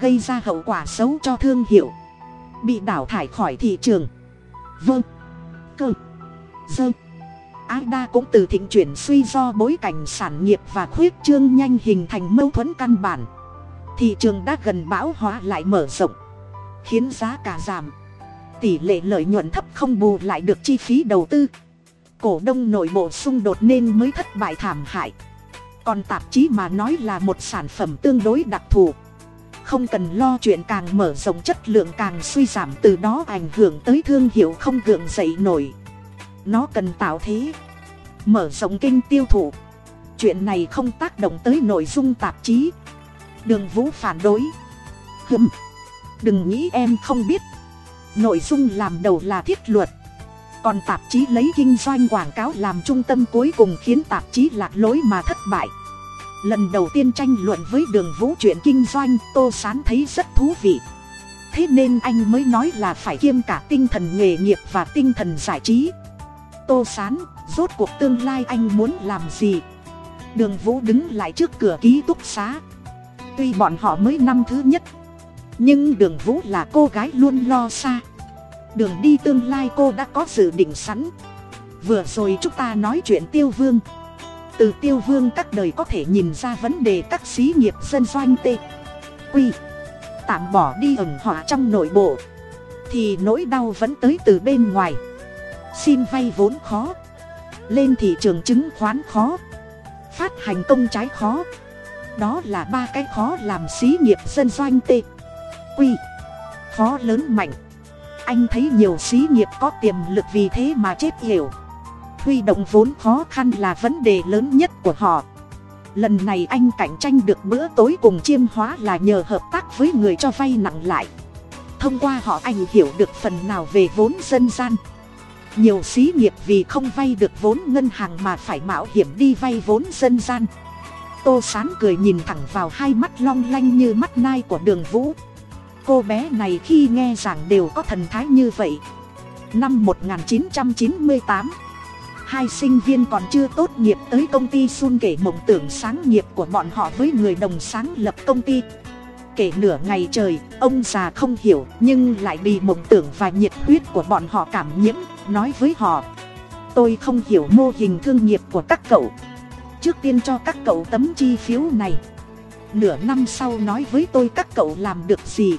Gây ra hậu quả xấu cho thương hiệu. Bị đảo thải khỏi thị trường. Vâng. Cơ. Dơ. ada cũng từ thịnh chuyển suy do bối cảnh sản nghiệp và khuyết trương nhanh hình thành mâu thuẫn căn bản. Thị trường đã gần bão hóa lại mở rộng. Khiến giá cả giảm. Tỷ lệ lợi nhuận thấp không bù lại được chi phí đầu tư. Cổ đông nội bộ xung đột nên mới thất bại thảm hại. Còn tạp chí mà nói là một sản phẩm tương đối đặc thù. Không cần lo chuyện càng mở rộng chất lượng càng suy giảm, từ đó ảnh hưởng tới thương hiệu không gượng dậy nổi. Nó cần tạo thế. Mở rộng kênh tiêu thụ. Chuyện này không tác động tới nội dung tạp chí. Đường Vũ phản đối. Hừm. Đừng nghĩ em không biết. Nội dung làm đầu là thiết luật. Còn tạp chí lấy kinh doanh quảng cáo làm trung tâm cuối cùng khiến tạp chí lạc lối mà thất bại. Lần đầu tiên tranh luận với đường vũ chuyện kinh doanh Tô Sán thấy rất thú vị. Thế nên anh mới nói là phải kiêm cả tinh thần nghề nghiệp và tinh thần giải trí. Tô Sán, rốt cuộc tương lai anh muốn làm gì? Đường vũ đứng lại trước cửa ký túc xá. Tuy bọn họ mới năm thứ nhất Nhưng đường vũ là cô gái luôn lo xa Đường đi tương lai cô đã có dự định sẵn Vừa rồi chúng ta nói chuyện tiêu vương từ tiêu vương các đời có thể nhìn ra vấn đề các xí nghiệp dân doanh tê. Quy. Tạm bỏ đi ẩn họa trong nội bộ. Thì nỗi đau vẫn tới từ bên ngoài. Xin vay vốn khó. Lên thị trường chứng khoán khó. Phát hành công trái khó. Đó là ba cái khó làm xí nghiệp dân doanh tê. Quy. Khó lớn mạnh. Anh thấy nhiều xí nghiệp có tiềm lực vì thế mà chết hiểu huy động vốn khó khăn là vấn đề lớn nhất của họ. Lần này anh cạnh tranh được bữa tối cùng chiêm hóa là nhờ hợp tác với người cho vay nặng lại. Thông qua họ anh hiểu được phần nào về vốn dân gian. Nhiều xí nghiệp vì không vay được vốn ngân hàng mà phải mạo hiểm đi vay vốn dân gian. Tô sán cười nhìn thẳng vào hai mắt long lanh như mắt nai của đường vũ. Cô bé này khi nghe giảng đều có thần thái như vậy. Năm 1998 hai sinh viên còn chưa tốt nghiệp tới công ty sun kể mộng tưởng sáng nghiệp của bọn họ với người đồng sáng lập công ty. Kể nửa ngày trời, ông già không hiểu nhưng lại bị mộng tưởng và nhiệt huyết của bọn họ cảm nhiễm, nói với họ, tôi không hiểu mô hình thương nghiệp của các cậu. Trước tiên cho các cậu tấm chi phiếu này. Nửa năm sau nói với tôi các cậu làm được gì.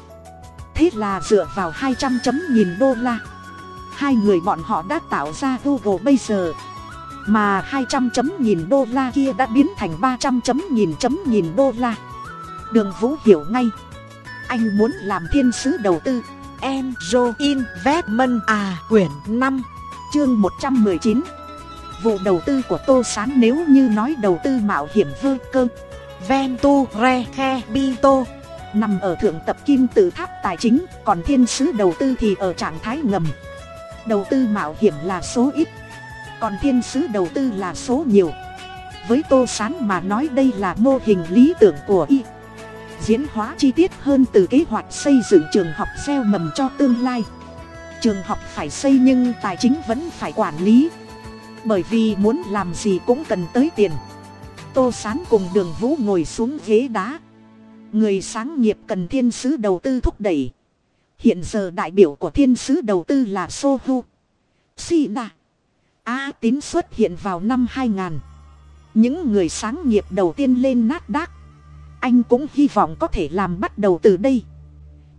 Thế là dựa vào hai trăm chấm nghìn đô la hai người bọn họ đã tạo ra google bây giờ. Mà hai trăm chấm nghìn đô la kia đã biến thành ba trăm chấm nghìn chấm nghìn đô la. Đường vũ hiểu ngay. Anh muốn làm thiên sứ đầu tư. Enzo investment à quyển năm, chương một trăm mười chín. Vụ đầu tư của tô s á n nếu như nói đầu tư mạo hiểm vơ cơ. Venture capital. Nằm ở thượng tập kim tự tháp tài chính, còn thiên sứ đầu tư thì ở trạng thái ngầm đầu tư mạo hiểm là số ít. Còn thiên sứ đầu tư là số nhiều. Với tô s á n mà nói đây là mô hình lý tưởng của y. Diễn hóa chi tiết hơn từ kế hoạch xây dựng trường học gieo mầm cho tương lai. Trường học phải xây nhưng tài chính vẫn phải quản lý. Bởi vì muốn làm gì cũng cần tới tiền. Tô sán cùng đường vũ ngồi xuống ghế đá. Người sáng nghiệp cần thiên sứ đầu tư thúc đẩy hiện giờ đại biểu của thiên sứ đầu tư là sohu. Sina. A tín xuất hiện vào năm 2000 những người sáng nghiệp đầu tiên lên nát đác anh cũng hy vọng có thể làm bắt đầu từ đây.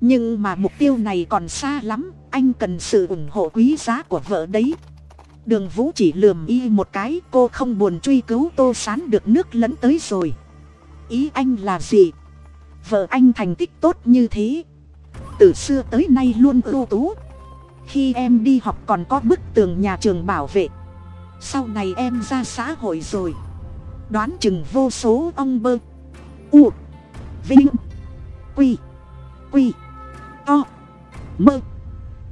Nhưng mà mục tiêu này còn xa lắm, anh cần sự ủng hộ quý giá của vợ đấy. Đường vũ chỉ lườm y một cái, cô không buồn truy cứu tô sán được nước lẫn tới rồi. Ý anh là gì? Vợ anh thành tích tốt như thế từ xưa tới nay luôn ưu tú. Khi em đi học còn có bức tường nhà trường bảo vệ. Sau này em ra xã hội rồi. Đoán chừng vô số ông bơ. U. Vinh. Quy. Quy. To mơ.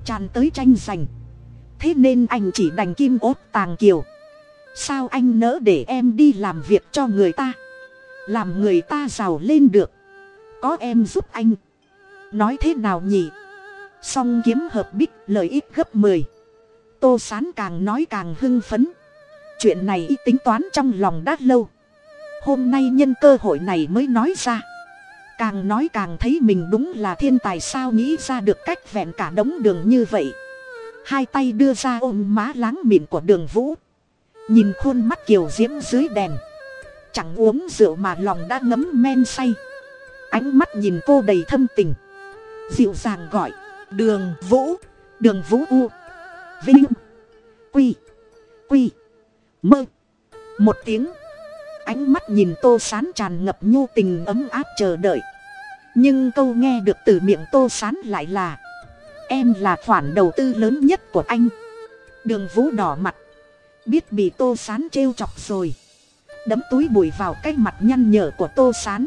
Tràn tới tranh giành. Thế nên anh chỉ đành kim ốt tàng kiều. Sao anh nỡ để em đi làm việc cho người ta? Làm người ta giàu lên được. Có em giúp anh nói thế nào nhỉ? Song kiếm hợp bích, lợi ích gấp mười. Tô sán càng nói càng hưng phấn. Chuyện này y tính toán trong lòng đã lâu. Hôm nay nhân cơ hội này mới nói ra. Càng nói càng thấy mình đúng là thiên tài sao nghĩ ra được cách vẹn cả đống đường như vậy. Hai tay đưa ra ôm má láng mịn của đường vũ. Nhìn khuôn mắt kiều diễm dưới đèn. Chẳng uống rượu mà lòng đã ngấm men say. Ánh mắt nhìn cô đầy thâm tình dịu dàng gọi, đường vũ đường vũ u, vinh, quy quy, mơ. Một tiếng, ánh mắt nhìn tô sán tràn ngập nhu tình ấm áp chờ đợi. Nhưng câu nghe được từ miệng tô sán lại là, em là khoản đầu tư lớn nhất của anh. Đường vũ đỏ mặt, biết bị tô sán trêu chọc rồi. Đấm túi bụi vào cái mặt nhăn nhở của tô sán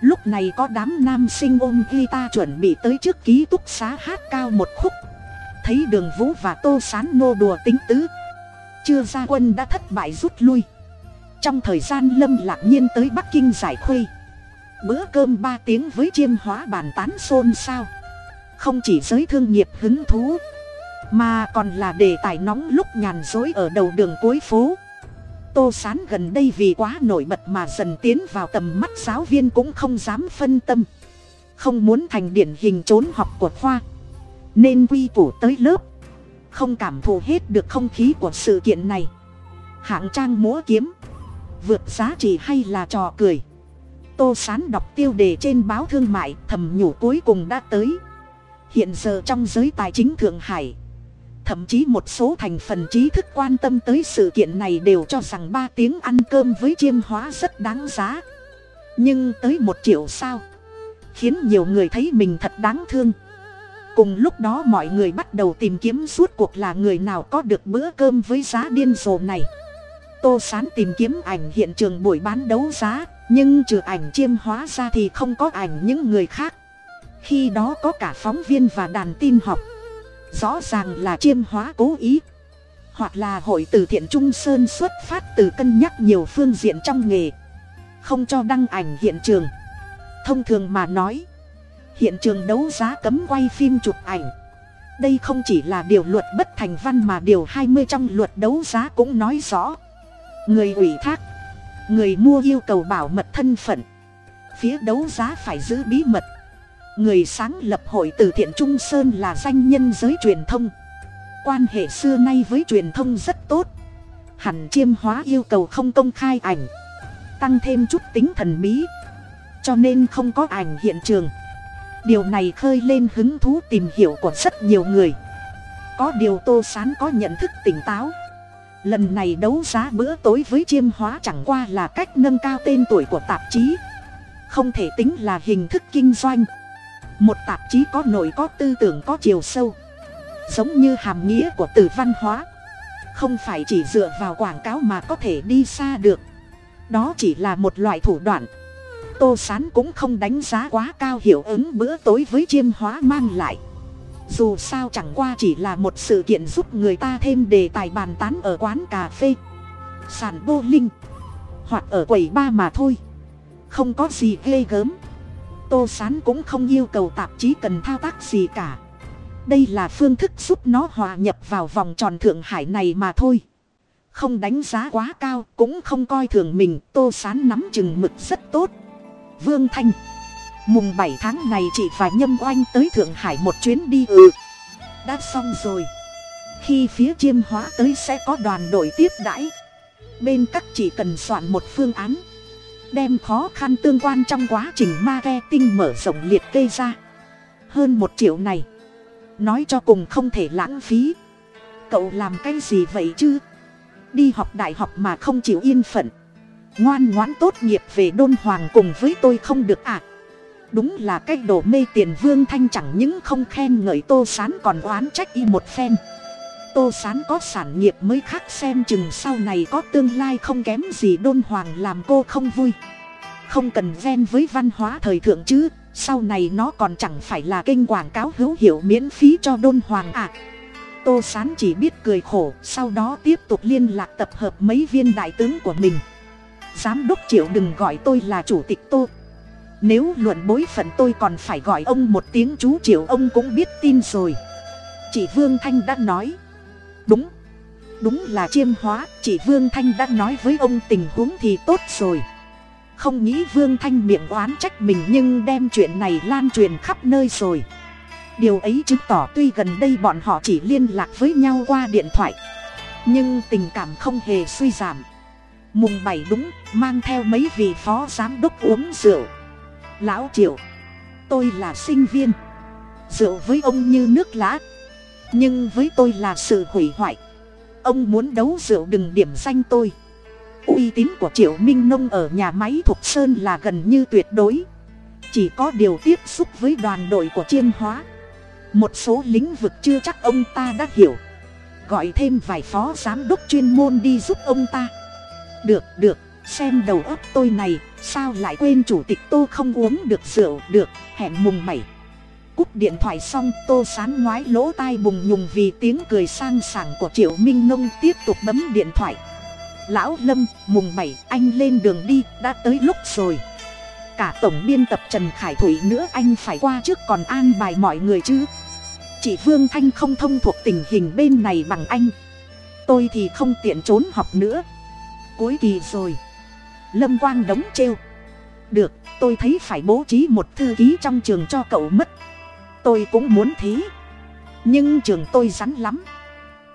lúc này có đám nam sinh ôm guitar chuẩn bị tới trước ký túc xá hát cao một khúc. Thấy đường vũ và tô sán nô đùa tính tứ. Chưa ra quân đã thất bại rút lui. Trong thời gian lâm lạc nhiên tới bắc kinh giải khuây bữa cơm ba tiếng với chiêm hóa bàn tán xôn xao. Không chỉ giới thương nghiệp hứng thú, mà còn là đề tài nóng lúc nhàn dối ở đầu đường cuối phố tô sán gần đây vì quá nổi bật mà dần tiến vào tầm mắt giáo viên cũng không dám phân tâm. Không muốn thành điển hình trốn học của khoa, nên quy củ tới lớp. Không cảm thụ hết được không khí của sự kiện này. Hạng trang múa kiếm, vượt giá trị hay là trò cười. Tô sán đọc tiêu đề trên báo thương mại thầm nhủ cuối cùng đã tới. Hiện giờ trong giới tài chính thượng hải thậm chí một số thành phần trí thức quan tâm tới sự kiện này đều cho rằng ba tiếng ăn cơm với chiêm hóa rất đáng giá. Nhưng tới một triệu sao, khiến nhiều người thấy mình thật đáng thương. Cùng lúc đó mọi người bắt đầu tìm kiếm suốt cuộc là người nào có được bữa cơm với giá điên rồ này. Tô sán tìm kiếm ảnh hiện trường buổi bán đấu giá, nhưng trừ ảnh chiêm hóa ra thì không có ảnh những người khác. Khi đó có cả phóng viên và đàn tin học rõ ràng là chiêm hóa cố ý. Hoặc là hội từ thiện trung sơn xuất phát từ cân nhắc nhiều phương diện trong nghề. Không cho đăng ảnh hiện trường. Thông thường mà nói, hiện trường đấu giá cấm quay phim chụp ảnh. Đây không chỉ là điều luật bất thành văn mà điều hai mươi trong luật đấu giá cũng nói rõ. Người ủy thác, người mua yêu cầu bảo mật thân phận. Phía đấu giá phải giữ bí mật người sáng lập hội từ thiện trung sơn là danh nhân giới truyền thông. Quan hệ xưa nay với truyền thông rất tốt. Hẳn chiêm hóa yêu cầu không công khai ảnh. Tăng thêm chút tính thần bí. Cho nên không có ảnh hiện trường. Điều này khơi lên hứng thú tìm hiểu của rất nhiều người. Có điều tô sán có nhận thức tỉnh táo. Lần này đấu giá bữa tối với chiêm hóa chẳng qua là cách nâng cao tên tuổi của tạp chí. Không thể tính là hình thức kinh doanh một tạp chí có nội có tư tưởng có chiều sâu. Giống như hàm nghĩa của từ văn hóa. Không phải chỉ dựa vào quảng cáo mà có thể đi xa được. Đó chỉ là một loại thủ đoạn. Tô sán cũng không đánh giá quá cao hiệu ứng bữa tối với chiêm hóa mang lại. Dù sao chẳng qua chỉ là một sự kiện giúp người ta thêm đề tài bàn tán ở quán cà phê, sàn bô linh hoặc ở quầy ba mà thôi. Không có gì ghê gớm tô sán cũng không yêu cầu tạp chí cần thao tác gì cả. Đây là phương thức giúp nó hòa nhập vào vòng tròn thượng hải này mà thôi. Không đánh giá quá cao, cũng không coi thường mình, tô sán nắm chừng mực rất tốt. Vương thanh, mùng bảy tháng này chị và nhâm oanh tới thượng hải một chuyến đi. Ừ đã xong rồi. Khi phía chiêm hóa tới sẽ có đoàn đội tiếp đãi. Bên các chị cần soạn một phương án đem khó khăn tương quan trong quá trình marketing mở rộng liệt kê ra. Hơn một triệu này. Nói cho cùng không thể lãng phí. Cậu làm cái gì vậy chứ? Đi học đại học mà không chịu yên phận. Ngoan ngoãn tốt nghiệp về đôn hoàng cùng với tôi không được à? Đúng là cái đồ mê tiền vương thanh chẳng những không khen ngợi tô sán còn oán trách y một phen tô sán có sản nghiệp mới khác xem chừng sau này có tương lai không kém gì đôn hoàng làm cô không vui. Không cần ven với văn hóa thời thượng chứ, sau này nó còn chẳng phải là kênh quảng cáo hữu hiệu miễn phí cho đôn hoàng à. Tô sán chỉ biết cười khổ, sau đó tiếp tục liên lạc tập hợp mấy viên đại tướng của mình. Giám đốc triệu đừng gọi tôi là chủ tịch tô. Nếu luận bối phận tôi còn phải gọi ông một tiếng chú triệu, ông cũng biết tin rồi. Chị vương thanh đã nói đúng. Đúng là chiêm hóa chị vương thanh đã nói với ông tình huống thì tốt rồi. Không nghĩ vương thanh miệng oán trách mình nhưng đem chuyện này lan truyền khắp nơi rồi. Điều ấy chứng tỏ tuy gần đây bọn họ chỉ liên lạc với nhau qua điện thoại, nhưng tình cảm không hề suy giảm. Mùng bảy đúng, mang theo mấy vị phó giám đốc uống rượu. Lão triệu, tôi là sinh viên. Rượu với ông như nước lá nhưng với tôi là sự hủy hoại. Ông muốn đấu rượu đừng điểm danh tôi. Uy tín của triệu minh nông ở nhà máy thục sơn là gần như tuyệt đối. Chỉ có điều tiếp xúc với đoàn đội của chiêm hóa. Một số lĩnh vực chưa chắc ông ta đã hiểu. Gọi thêm vài phó giám đốc chuyên môn đi giúp ông ta. Được được, xem đầu óc tôi này, sao lại quên chủ tịch tô không uống được rượu được, hẹn mùng bảy cúp điện thoại xong, tô sán ngoái lỗ tai bùng nhùng vì tiếng cười sang sảng của triệu minh nông tiếp tục bấm điện thoại. Lão lâm, mùng bảy, anh lên đường đi, đã tới lúc rồi. Cả tổng biên tập trần khải thủy nữa, anh phải qua trước còn an bài mọi người chứ. Chị vương thanh không thông thuộc tình hình bên này bằng anh. Tôi thì không tiện trốn học nữa. Cuối kỳ rồi. Lâm quang đống trêu. Được, tôi thấy phải bố trí một thư ký trong trường cho cậu mất tôi cũng muốn thế. Nhưng trường tôi rắn lắm.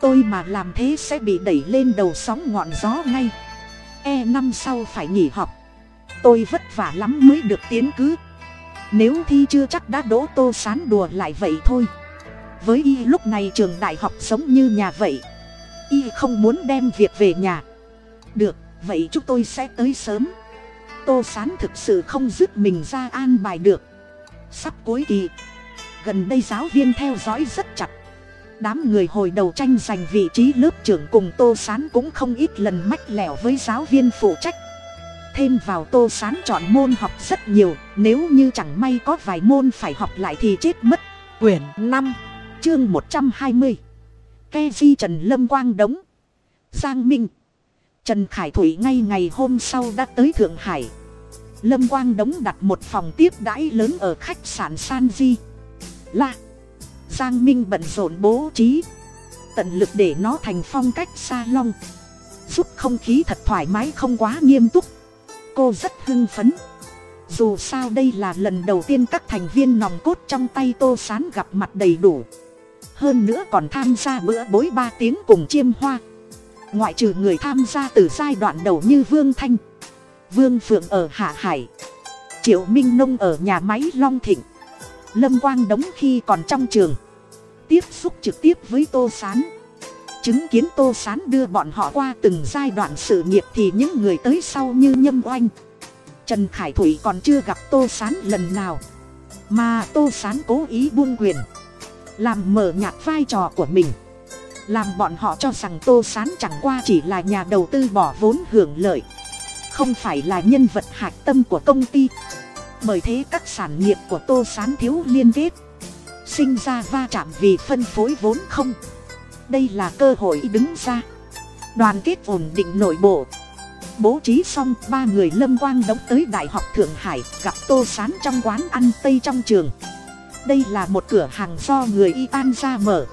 Tôi mà làm thế sẽ bị đẩy lên đầu sóng ngọn gió ngay. E năm sau phải nghỉ học. Tôi vất vả lắm mới được tiến cứ. Nếu thi chưa chắc đã đỗ tô sán đùa lại vậy thôi. Với y lúc này trường đại học sống như nhà vậy. Y không muốn đem việc về nhà. Được, vậy chúng tôi sẽ tới sớm. Tô sán thực sự không dứt mình ra an bài được. Sắp cuối kỳ gần đây giáo viên theo dõi rất chặt. Đám người hồi đầu tranh giành vị trí lớp trưởng cùng tô sán cũng không ít lần mách lẻo với giáo viên phụ trách. Thêm vào tô sán chọn môn học rất nhiều, nếu như chẳng may có vài môn phải học lại thì chết mất. Quyển năm, chương một trăm hai mươi. Ke di trần lâm quang đống. Giang minh. Trần khải thủy ngay ngày hôm sau đã tới thượng hải. Lâm quang đống đặt một phòng tiếp đãi lớn ở khách sạn san di la. Giang minh bận rộn bố trí. Tận lực để nó thành phong cách sa long. Giúp không khí thật thoải mái không quá nghiêm túc. Cô rất hưng phấn. Dù sao đây là lần đầu tiên các thành viên nòng cốt trong tay tô sán gặp mặt đầy đủ. Hơn nữa còn tham gia bữa bối ba tiếng cùng chiêm hoa. Ngoại trừ người tham gia từ giai đoạn đầu như vương thanh, vương phượng ở hạ hải, triệu minh nông ở nhà máy long thịnh lâm quang đống khi còn trong trường. Tiếp xúc trực tiếp với tô s á n chứng kiến tô s á n đưa bọn họ qua từng giai đoạn sự nghiệp thì những người tới sau như nhâm oanh. Trần khải thủy còn chưa gặp tô s á n lần nào. Mà tô s á n cố ý buông quyền. Làm mở nhạt vai trò của mình. Làm bọn họ cho rằng tô s á n chẳng qua chỉ là nhà đầu tư bỏ vốn hưởng lợi. Không phải là nhân vật hạch tâm của công ty bởi thế các sản nghiệp của tô sán thiếu liên kết. Sinh ra va chạm vì phân phối vốn không. Đây là cơ hội đứng ra. Đoàn kết ổn định nội bộ. Bố trí xong, ba người lâm quang đóng tới đại học thượng hải, gặp tô sán trong quán ăn tây trong trường. Đây là một cửa hàng do người y an ra mở.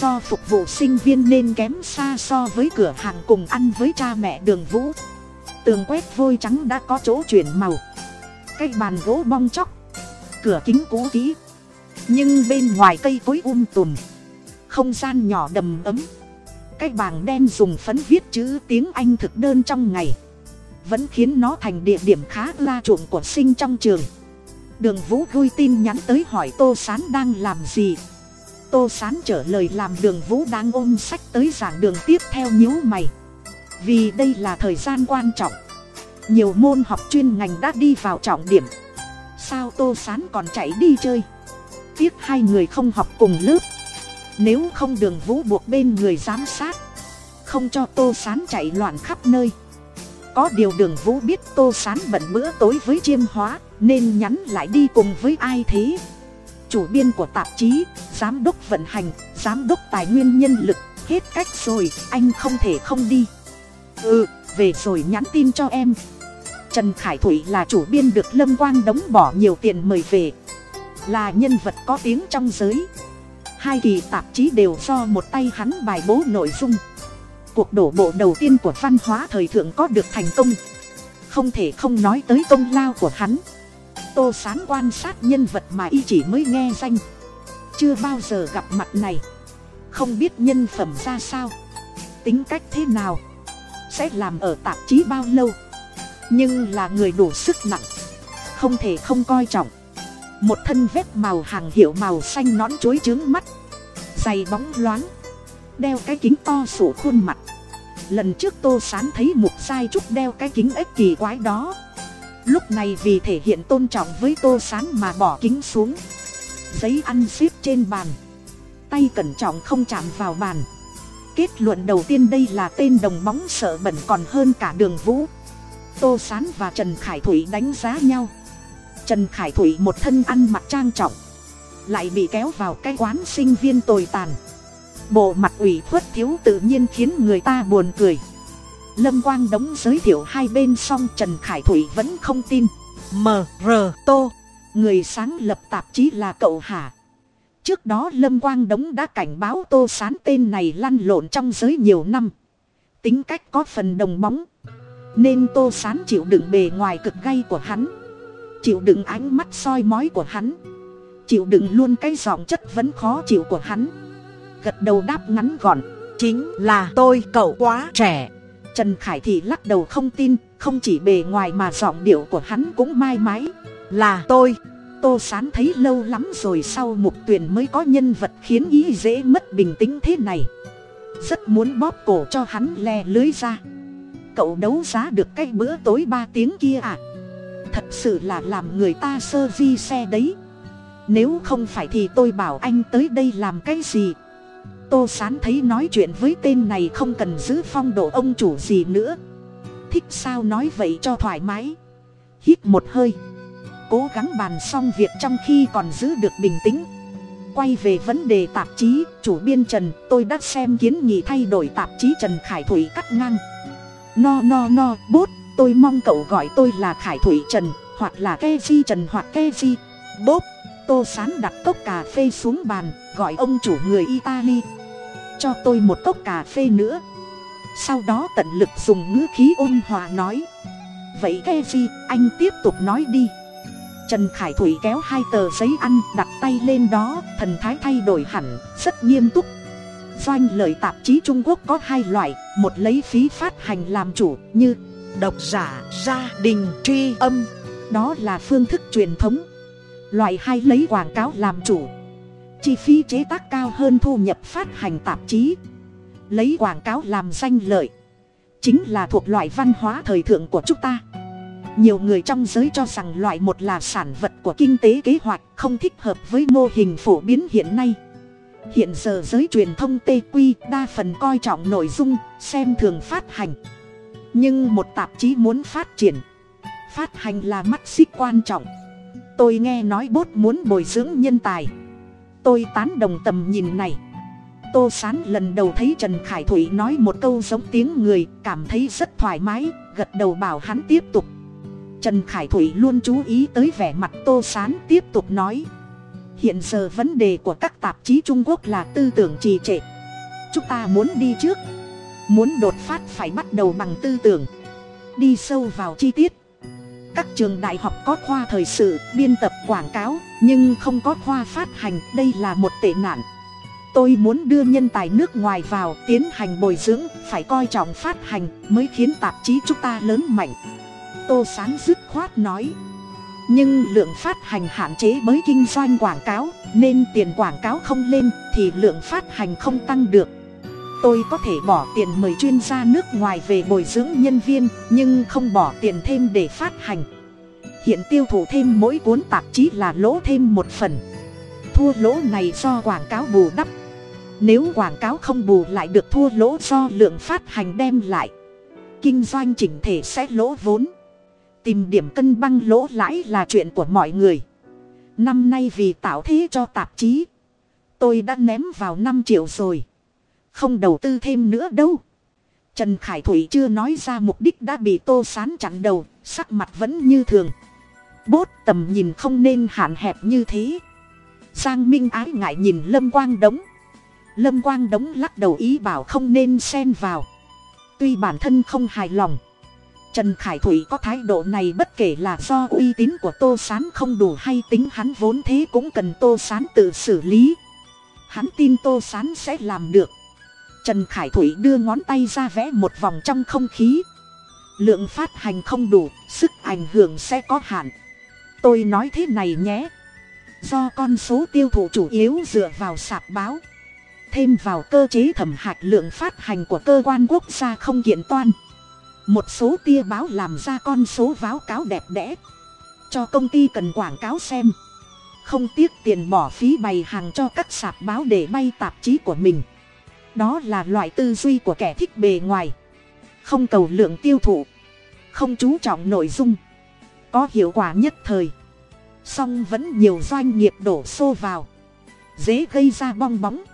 Do phục vụ sinh viên nên kém xa so với cửa hàng cùng ăn với cha mẹ đường vũ. Tường quét vôi trắng đã có chỗ chuyển màu cái bàn gỗ bong chóc, cửa kính cũ kỹ, nhưng bên ngoài cây cối um tùm, không gian nhỏ đầm ấm. Cái bảng đen dùng phấn viết chữ tiếng anh thực đơn trong ngày, vẫn khiến nó thành địa điểm khá la chuộng của sinh trong trường. Đường vũ gửi tin nhắn tới hỏi tô s á n đang làm gì. Tô s á n trả lời làm đường vũ đang ôm sách tới giảng đường tiếp theo nhíu mày. Vì đây là thời gian quan trọng nhiều môn học chuyên ngành đã đi vào trọng điểm. Sao tô sán còn chạy đi chơi? Tiếc hai người không học cùng lớp. Nếu không đường vũ buộc bên người giám sát, không cho tô sán chạy loạn khắp nơi. Có điều đường vũ biết tô sán bận bữa tối với chiêm hóa, nên nhắn lại đi cùng với ai thế? Chủ biên của tạp chí, giám đốc vận hành, giám đốc tài nguyên nhân lực, hết cách rồi, anh không thể không đi. Ừ về rồi nhắn tin cho em trần khải thủy là chủ biên được lâm quang đóng bỏ nhiều tiền mời về. Là nhân vật có tiếng trong giới. Hai kỳ tạp chí đều do một tay hắn bài bố nội dung. Cuộc đổ bộ đầu tiên của văn hóa thời thượng có được thành công. Không thể không nói tới công lao của hắn. Tô sán quan sát nhân vật mà y chỉ mới nghe danh. Chưa bao giờ gặp mặt này. Không biết nhân phẩm ra sao. Tính cách thế nào. Sẽ làm ở tạp chí bao lâu? Nhưng là người đủ sức nặng. Không thể không coi trọng. Một thân vết màu hàng hiệu màu xanh nón chối trướng mắt. Dày bóng loáng. Đeo cái kính to sổ khuôn mặt. Lần trước tô sán thấy mục sai trúc đeo cái kính ếch kỳ quái đó. Lúc này vì thể hiện tôn trọng với tô sán mà bỏ kính xuống. Giấy ăn xếp trên bàn. Tay cẩn trọng không chạm vào bàn. Kết luận đầu tiên đây là tên đồng bóng sợ bẩn còn hơn cả đường vũ tô sán và trần khải thủy đánh giá nhau. Trần khải thủy một thân ăn mặc trang trọng, lại bị kéo vào cái quán sinh viên tồi tàn. Bộ mặt ủy khuất thiếu tự nhiên khiến người ta buồn cười. Lâm quang đống giới thiệu hai bên xong trần khải thủy vẫn không tin. Mr. tô người sáng lập tạp chí là cậu hả trước đó lâm quang đống đã cảnh báo tô sán tên này lăn lộn trong giới nhiều năm. Tính cách có phần đồng bóng nên tô sán chịu đựng bề ngoài cực gay của hắn. Chịu đựng ánh mắt soi mói của hắn. Chịu đựng luôn cái giọng chất vấn khó chịu của hắn. Gật đầu đáp ngắn gọn, chính là tôi, cậu quá trẻ. Trần khải thì lắc đầu không tin, không chỉ bề ngoài mà giọng điệu của hắn cũng mai mái. Là tôi. Tô sán thấy lâu lắm rồi sau mục tuyển mới có nhân vật khiến ý dễ mất bình tĩnh thế này. Rất muốn bóp cổ cho hắn le lưới ra cậu đấu giá được cái bữa tối ba tiếng kia à? Thật sự là làm người ta sơ vi xe đấy. Nếu không phải thì tôi bảo anh tới đây làm cái gì? Tô sán thấy nói chuyện với tên này không cần giữ phong độ ông chủ gì nữa. Thích sao nói vậy cho thoải mái. Hít một hơi. Cố gắng bàn xong việc trong khi còn giữ được bình tĩnh. Quay về vấn đề tạp chí, chủ biên trần, tôi đã xem kiến nghị thay đổi tạp chí trần khải thủy cắt ngang no no no, bốt, tôi mong cậu gọi tôi là khải thủy trần, hoặc là ke di trần hoặc ke di bốp tô sán đặt cốc cà phê xuống bàn, gọi ông chủ người italy. Cho tôi một cốc cà phê nữa. Sau đó tận lực dùng ngữ khí ôn hòa nói. Vậy ke di anh tiếp tục nói đi. Trần khải thủy kéo hai tờ giấy ăn đặt tay lên đó, thần thái thay đổi hẳn, rất nghiêm túc doanh lời tạp chí trung quốc có hai loại, một lấy phí phát hành làm chủ như độc giả, gia đình truy âm, đó là phương thức truyền thống. Loại hai lấy quảng cáo làm chủ, chi phí chế tác cao hơn thu nhập phát hành tạp chí. Lấy quảng cáo làm danh lợi, chính là thuộc loại văn hóa thời thượng của chúng ta. Nhiều người trong giới cho rằng loại một là sản vật của kinh tế kế hoạch không thích hợp với mô hình phổ biến hiện nay hiện giờ giới truyền thông tê quy đa phần coi trọng nội dung, xem thường phát hành. Nhưng một tạp chí muốn phát triển, phát hành là mắt xích quan trọng. Tôi nghe nói bốt muốn bồi dưỡng nhân tài. Tôi tán đồng tầm nhìn này. Tô sán lần đầu thấy trần khải thủy nói một câu giống tiếng người, cảm thấy rất thoải mái, gật đầu bảo hắn tiếp tục. Trần khải thủy luôn chú ý tới vẻ mặt tô sán tiếp tục nói hiện giờ vấn đề của các tạp chí trung quốc là tư tưởng trì trệ. Chúng ta muốn đi trước, muốn đột phát phải bắt đầu bằng tư tưởng. Đi sâu vào chi tiết. Các trường đại học có khoa thời sự, biên tập, quảng cáo, nhưng không có khoa phát hành, đây là một tệ nạn. Tôi muốn đưa nhân tài nước ngoài vào tiến hành bồi dưỡng, phải coi trọng phát hành, mới khiến tạp chí chúng ta lớn mạnh. Tô sán dứt khoát nói nhưng lượng phát hành hạn chế bởi kinh doanh quảng cáo, nên tiền quảng cáo không lên thì lượng phát hành không tăng được. Tôi có thể bỏ tiền mời chuyên gia nước ngoài về bồi dưỡng nhân viên, nhưng không bỏ tiền thêm để phát hành. Hiện tiêu thụ thêm mỗi cuốn tạp chí là lỗ thêm một phần. Thua lỗ này do quảng cáo bù đắp. Nếu quảng cáo không bù lại được thua lỗ do lượng phát hành đem lại. Kinh doanh chỉnh thể sẽ lỗ vốn tìm điểm cân băng lỗ lãi là chuyện của mọi người. Năm nay vì tạo thế cho tạp chí, tôi đã ném vào năm triệu rồi. Không đầu tư thêm nữa đâu. Trần khải thủy chưa nói ra mục đích đã bị tô sán chặn đầu, sắc mặt vẫn như thường. Bốt tầm nhìn không nên hạn hẹp như thế. Giang minh ái ngại nhìn lâm quang đống. Lâm quang đống lắc đầu ý bảo không nên xen vào. Tuy bản thân không hài lòng trần khải thủy có thái độ này bất kể là do uy tín của tô s á n không đủ hay tính hắn vốn thế cũng cần tô s á n tự xử lý. Hắn tin tô s á n sẽ làm được. Trần khải thủy đưa ngón tay ra vẽ một vòng trong không khí. Lượng phát hành không đủ, sức ảnh hưởng sẽ có hạn. Tôi nói thế này nhé. Do con số tiêu thụ chủ yếu dựa vào sạp báo. Thêm vào cơ chế thẩm hạch lượng phát hành của cơ quan quốc gia không kiện toan một số tia báo làm ra con số báo cáo đẹp đẽ. Cho công ty cần quảng cáo xem. Không tiếc tiền bỏ phí bày hàng cho các sạp báo để bay tạp chí của mình. Đó là loại tư duy của kẻ thích bề ngoài. Không cầu lượng tiêu thụ. Không chú trọng nội dung. Có hiệu quả nhất thời. Song vẫn nhiều doanh nghiệp đổ xô vào. Dễ gây ra bong bóng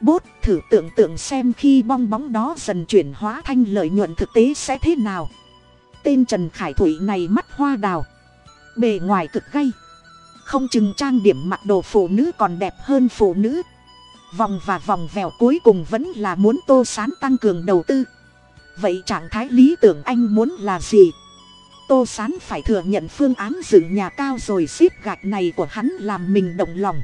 bốt thử tưởng tượng xem khi bong bóng đó dần chuyển hóa thành lợi nhuận thực tế sẽ thế nào. Tên trần khải thủy này mắt hoa đào. Bề ngoài cực gay. Không chừng trang điểm mặc đồ phụ nữ còn đẹp hơn phụ nữ. Vòng và vòng vèo cuối cùng vẫn là muốn tô sán tăng cường đầu tư. Vậy trạng thái lý tưởng anh muốn là gì? Tô sán phải thừa nhận phương án dựng nhà cao rồi ship gạch này của hắn làm mình động lòng.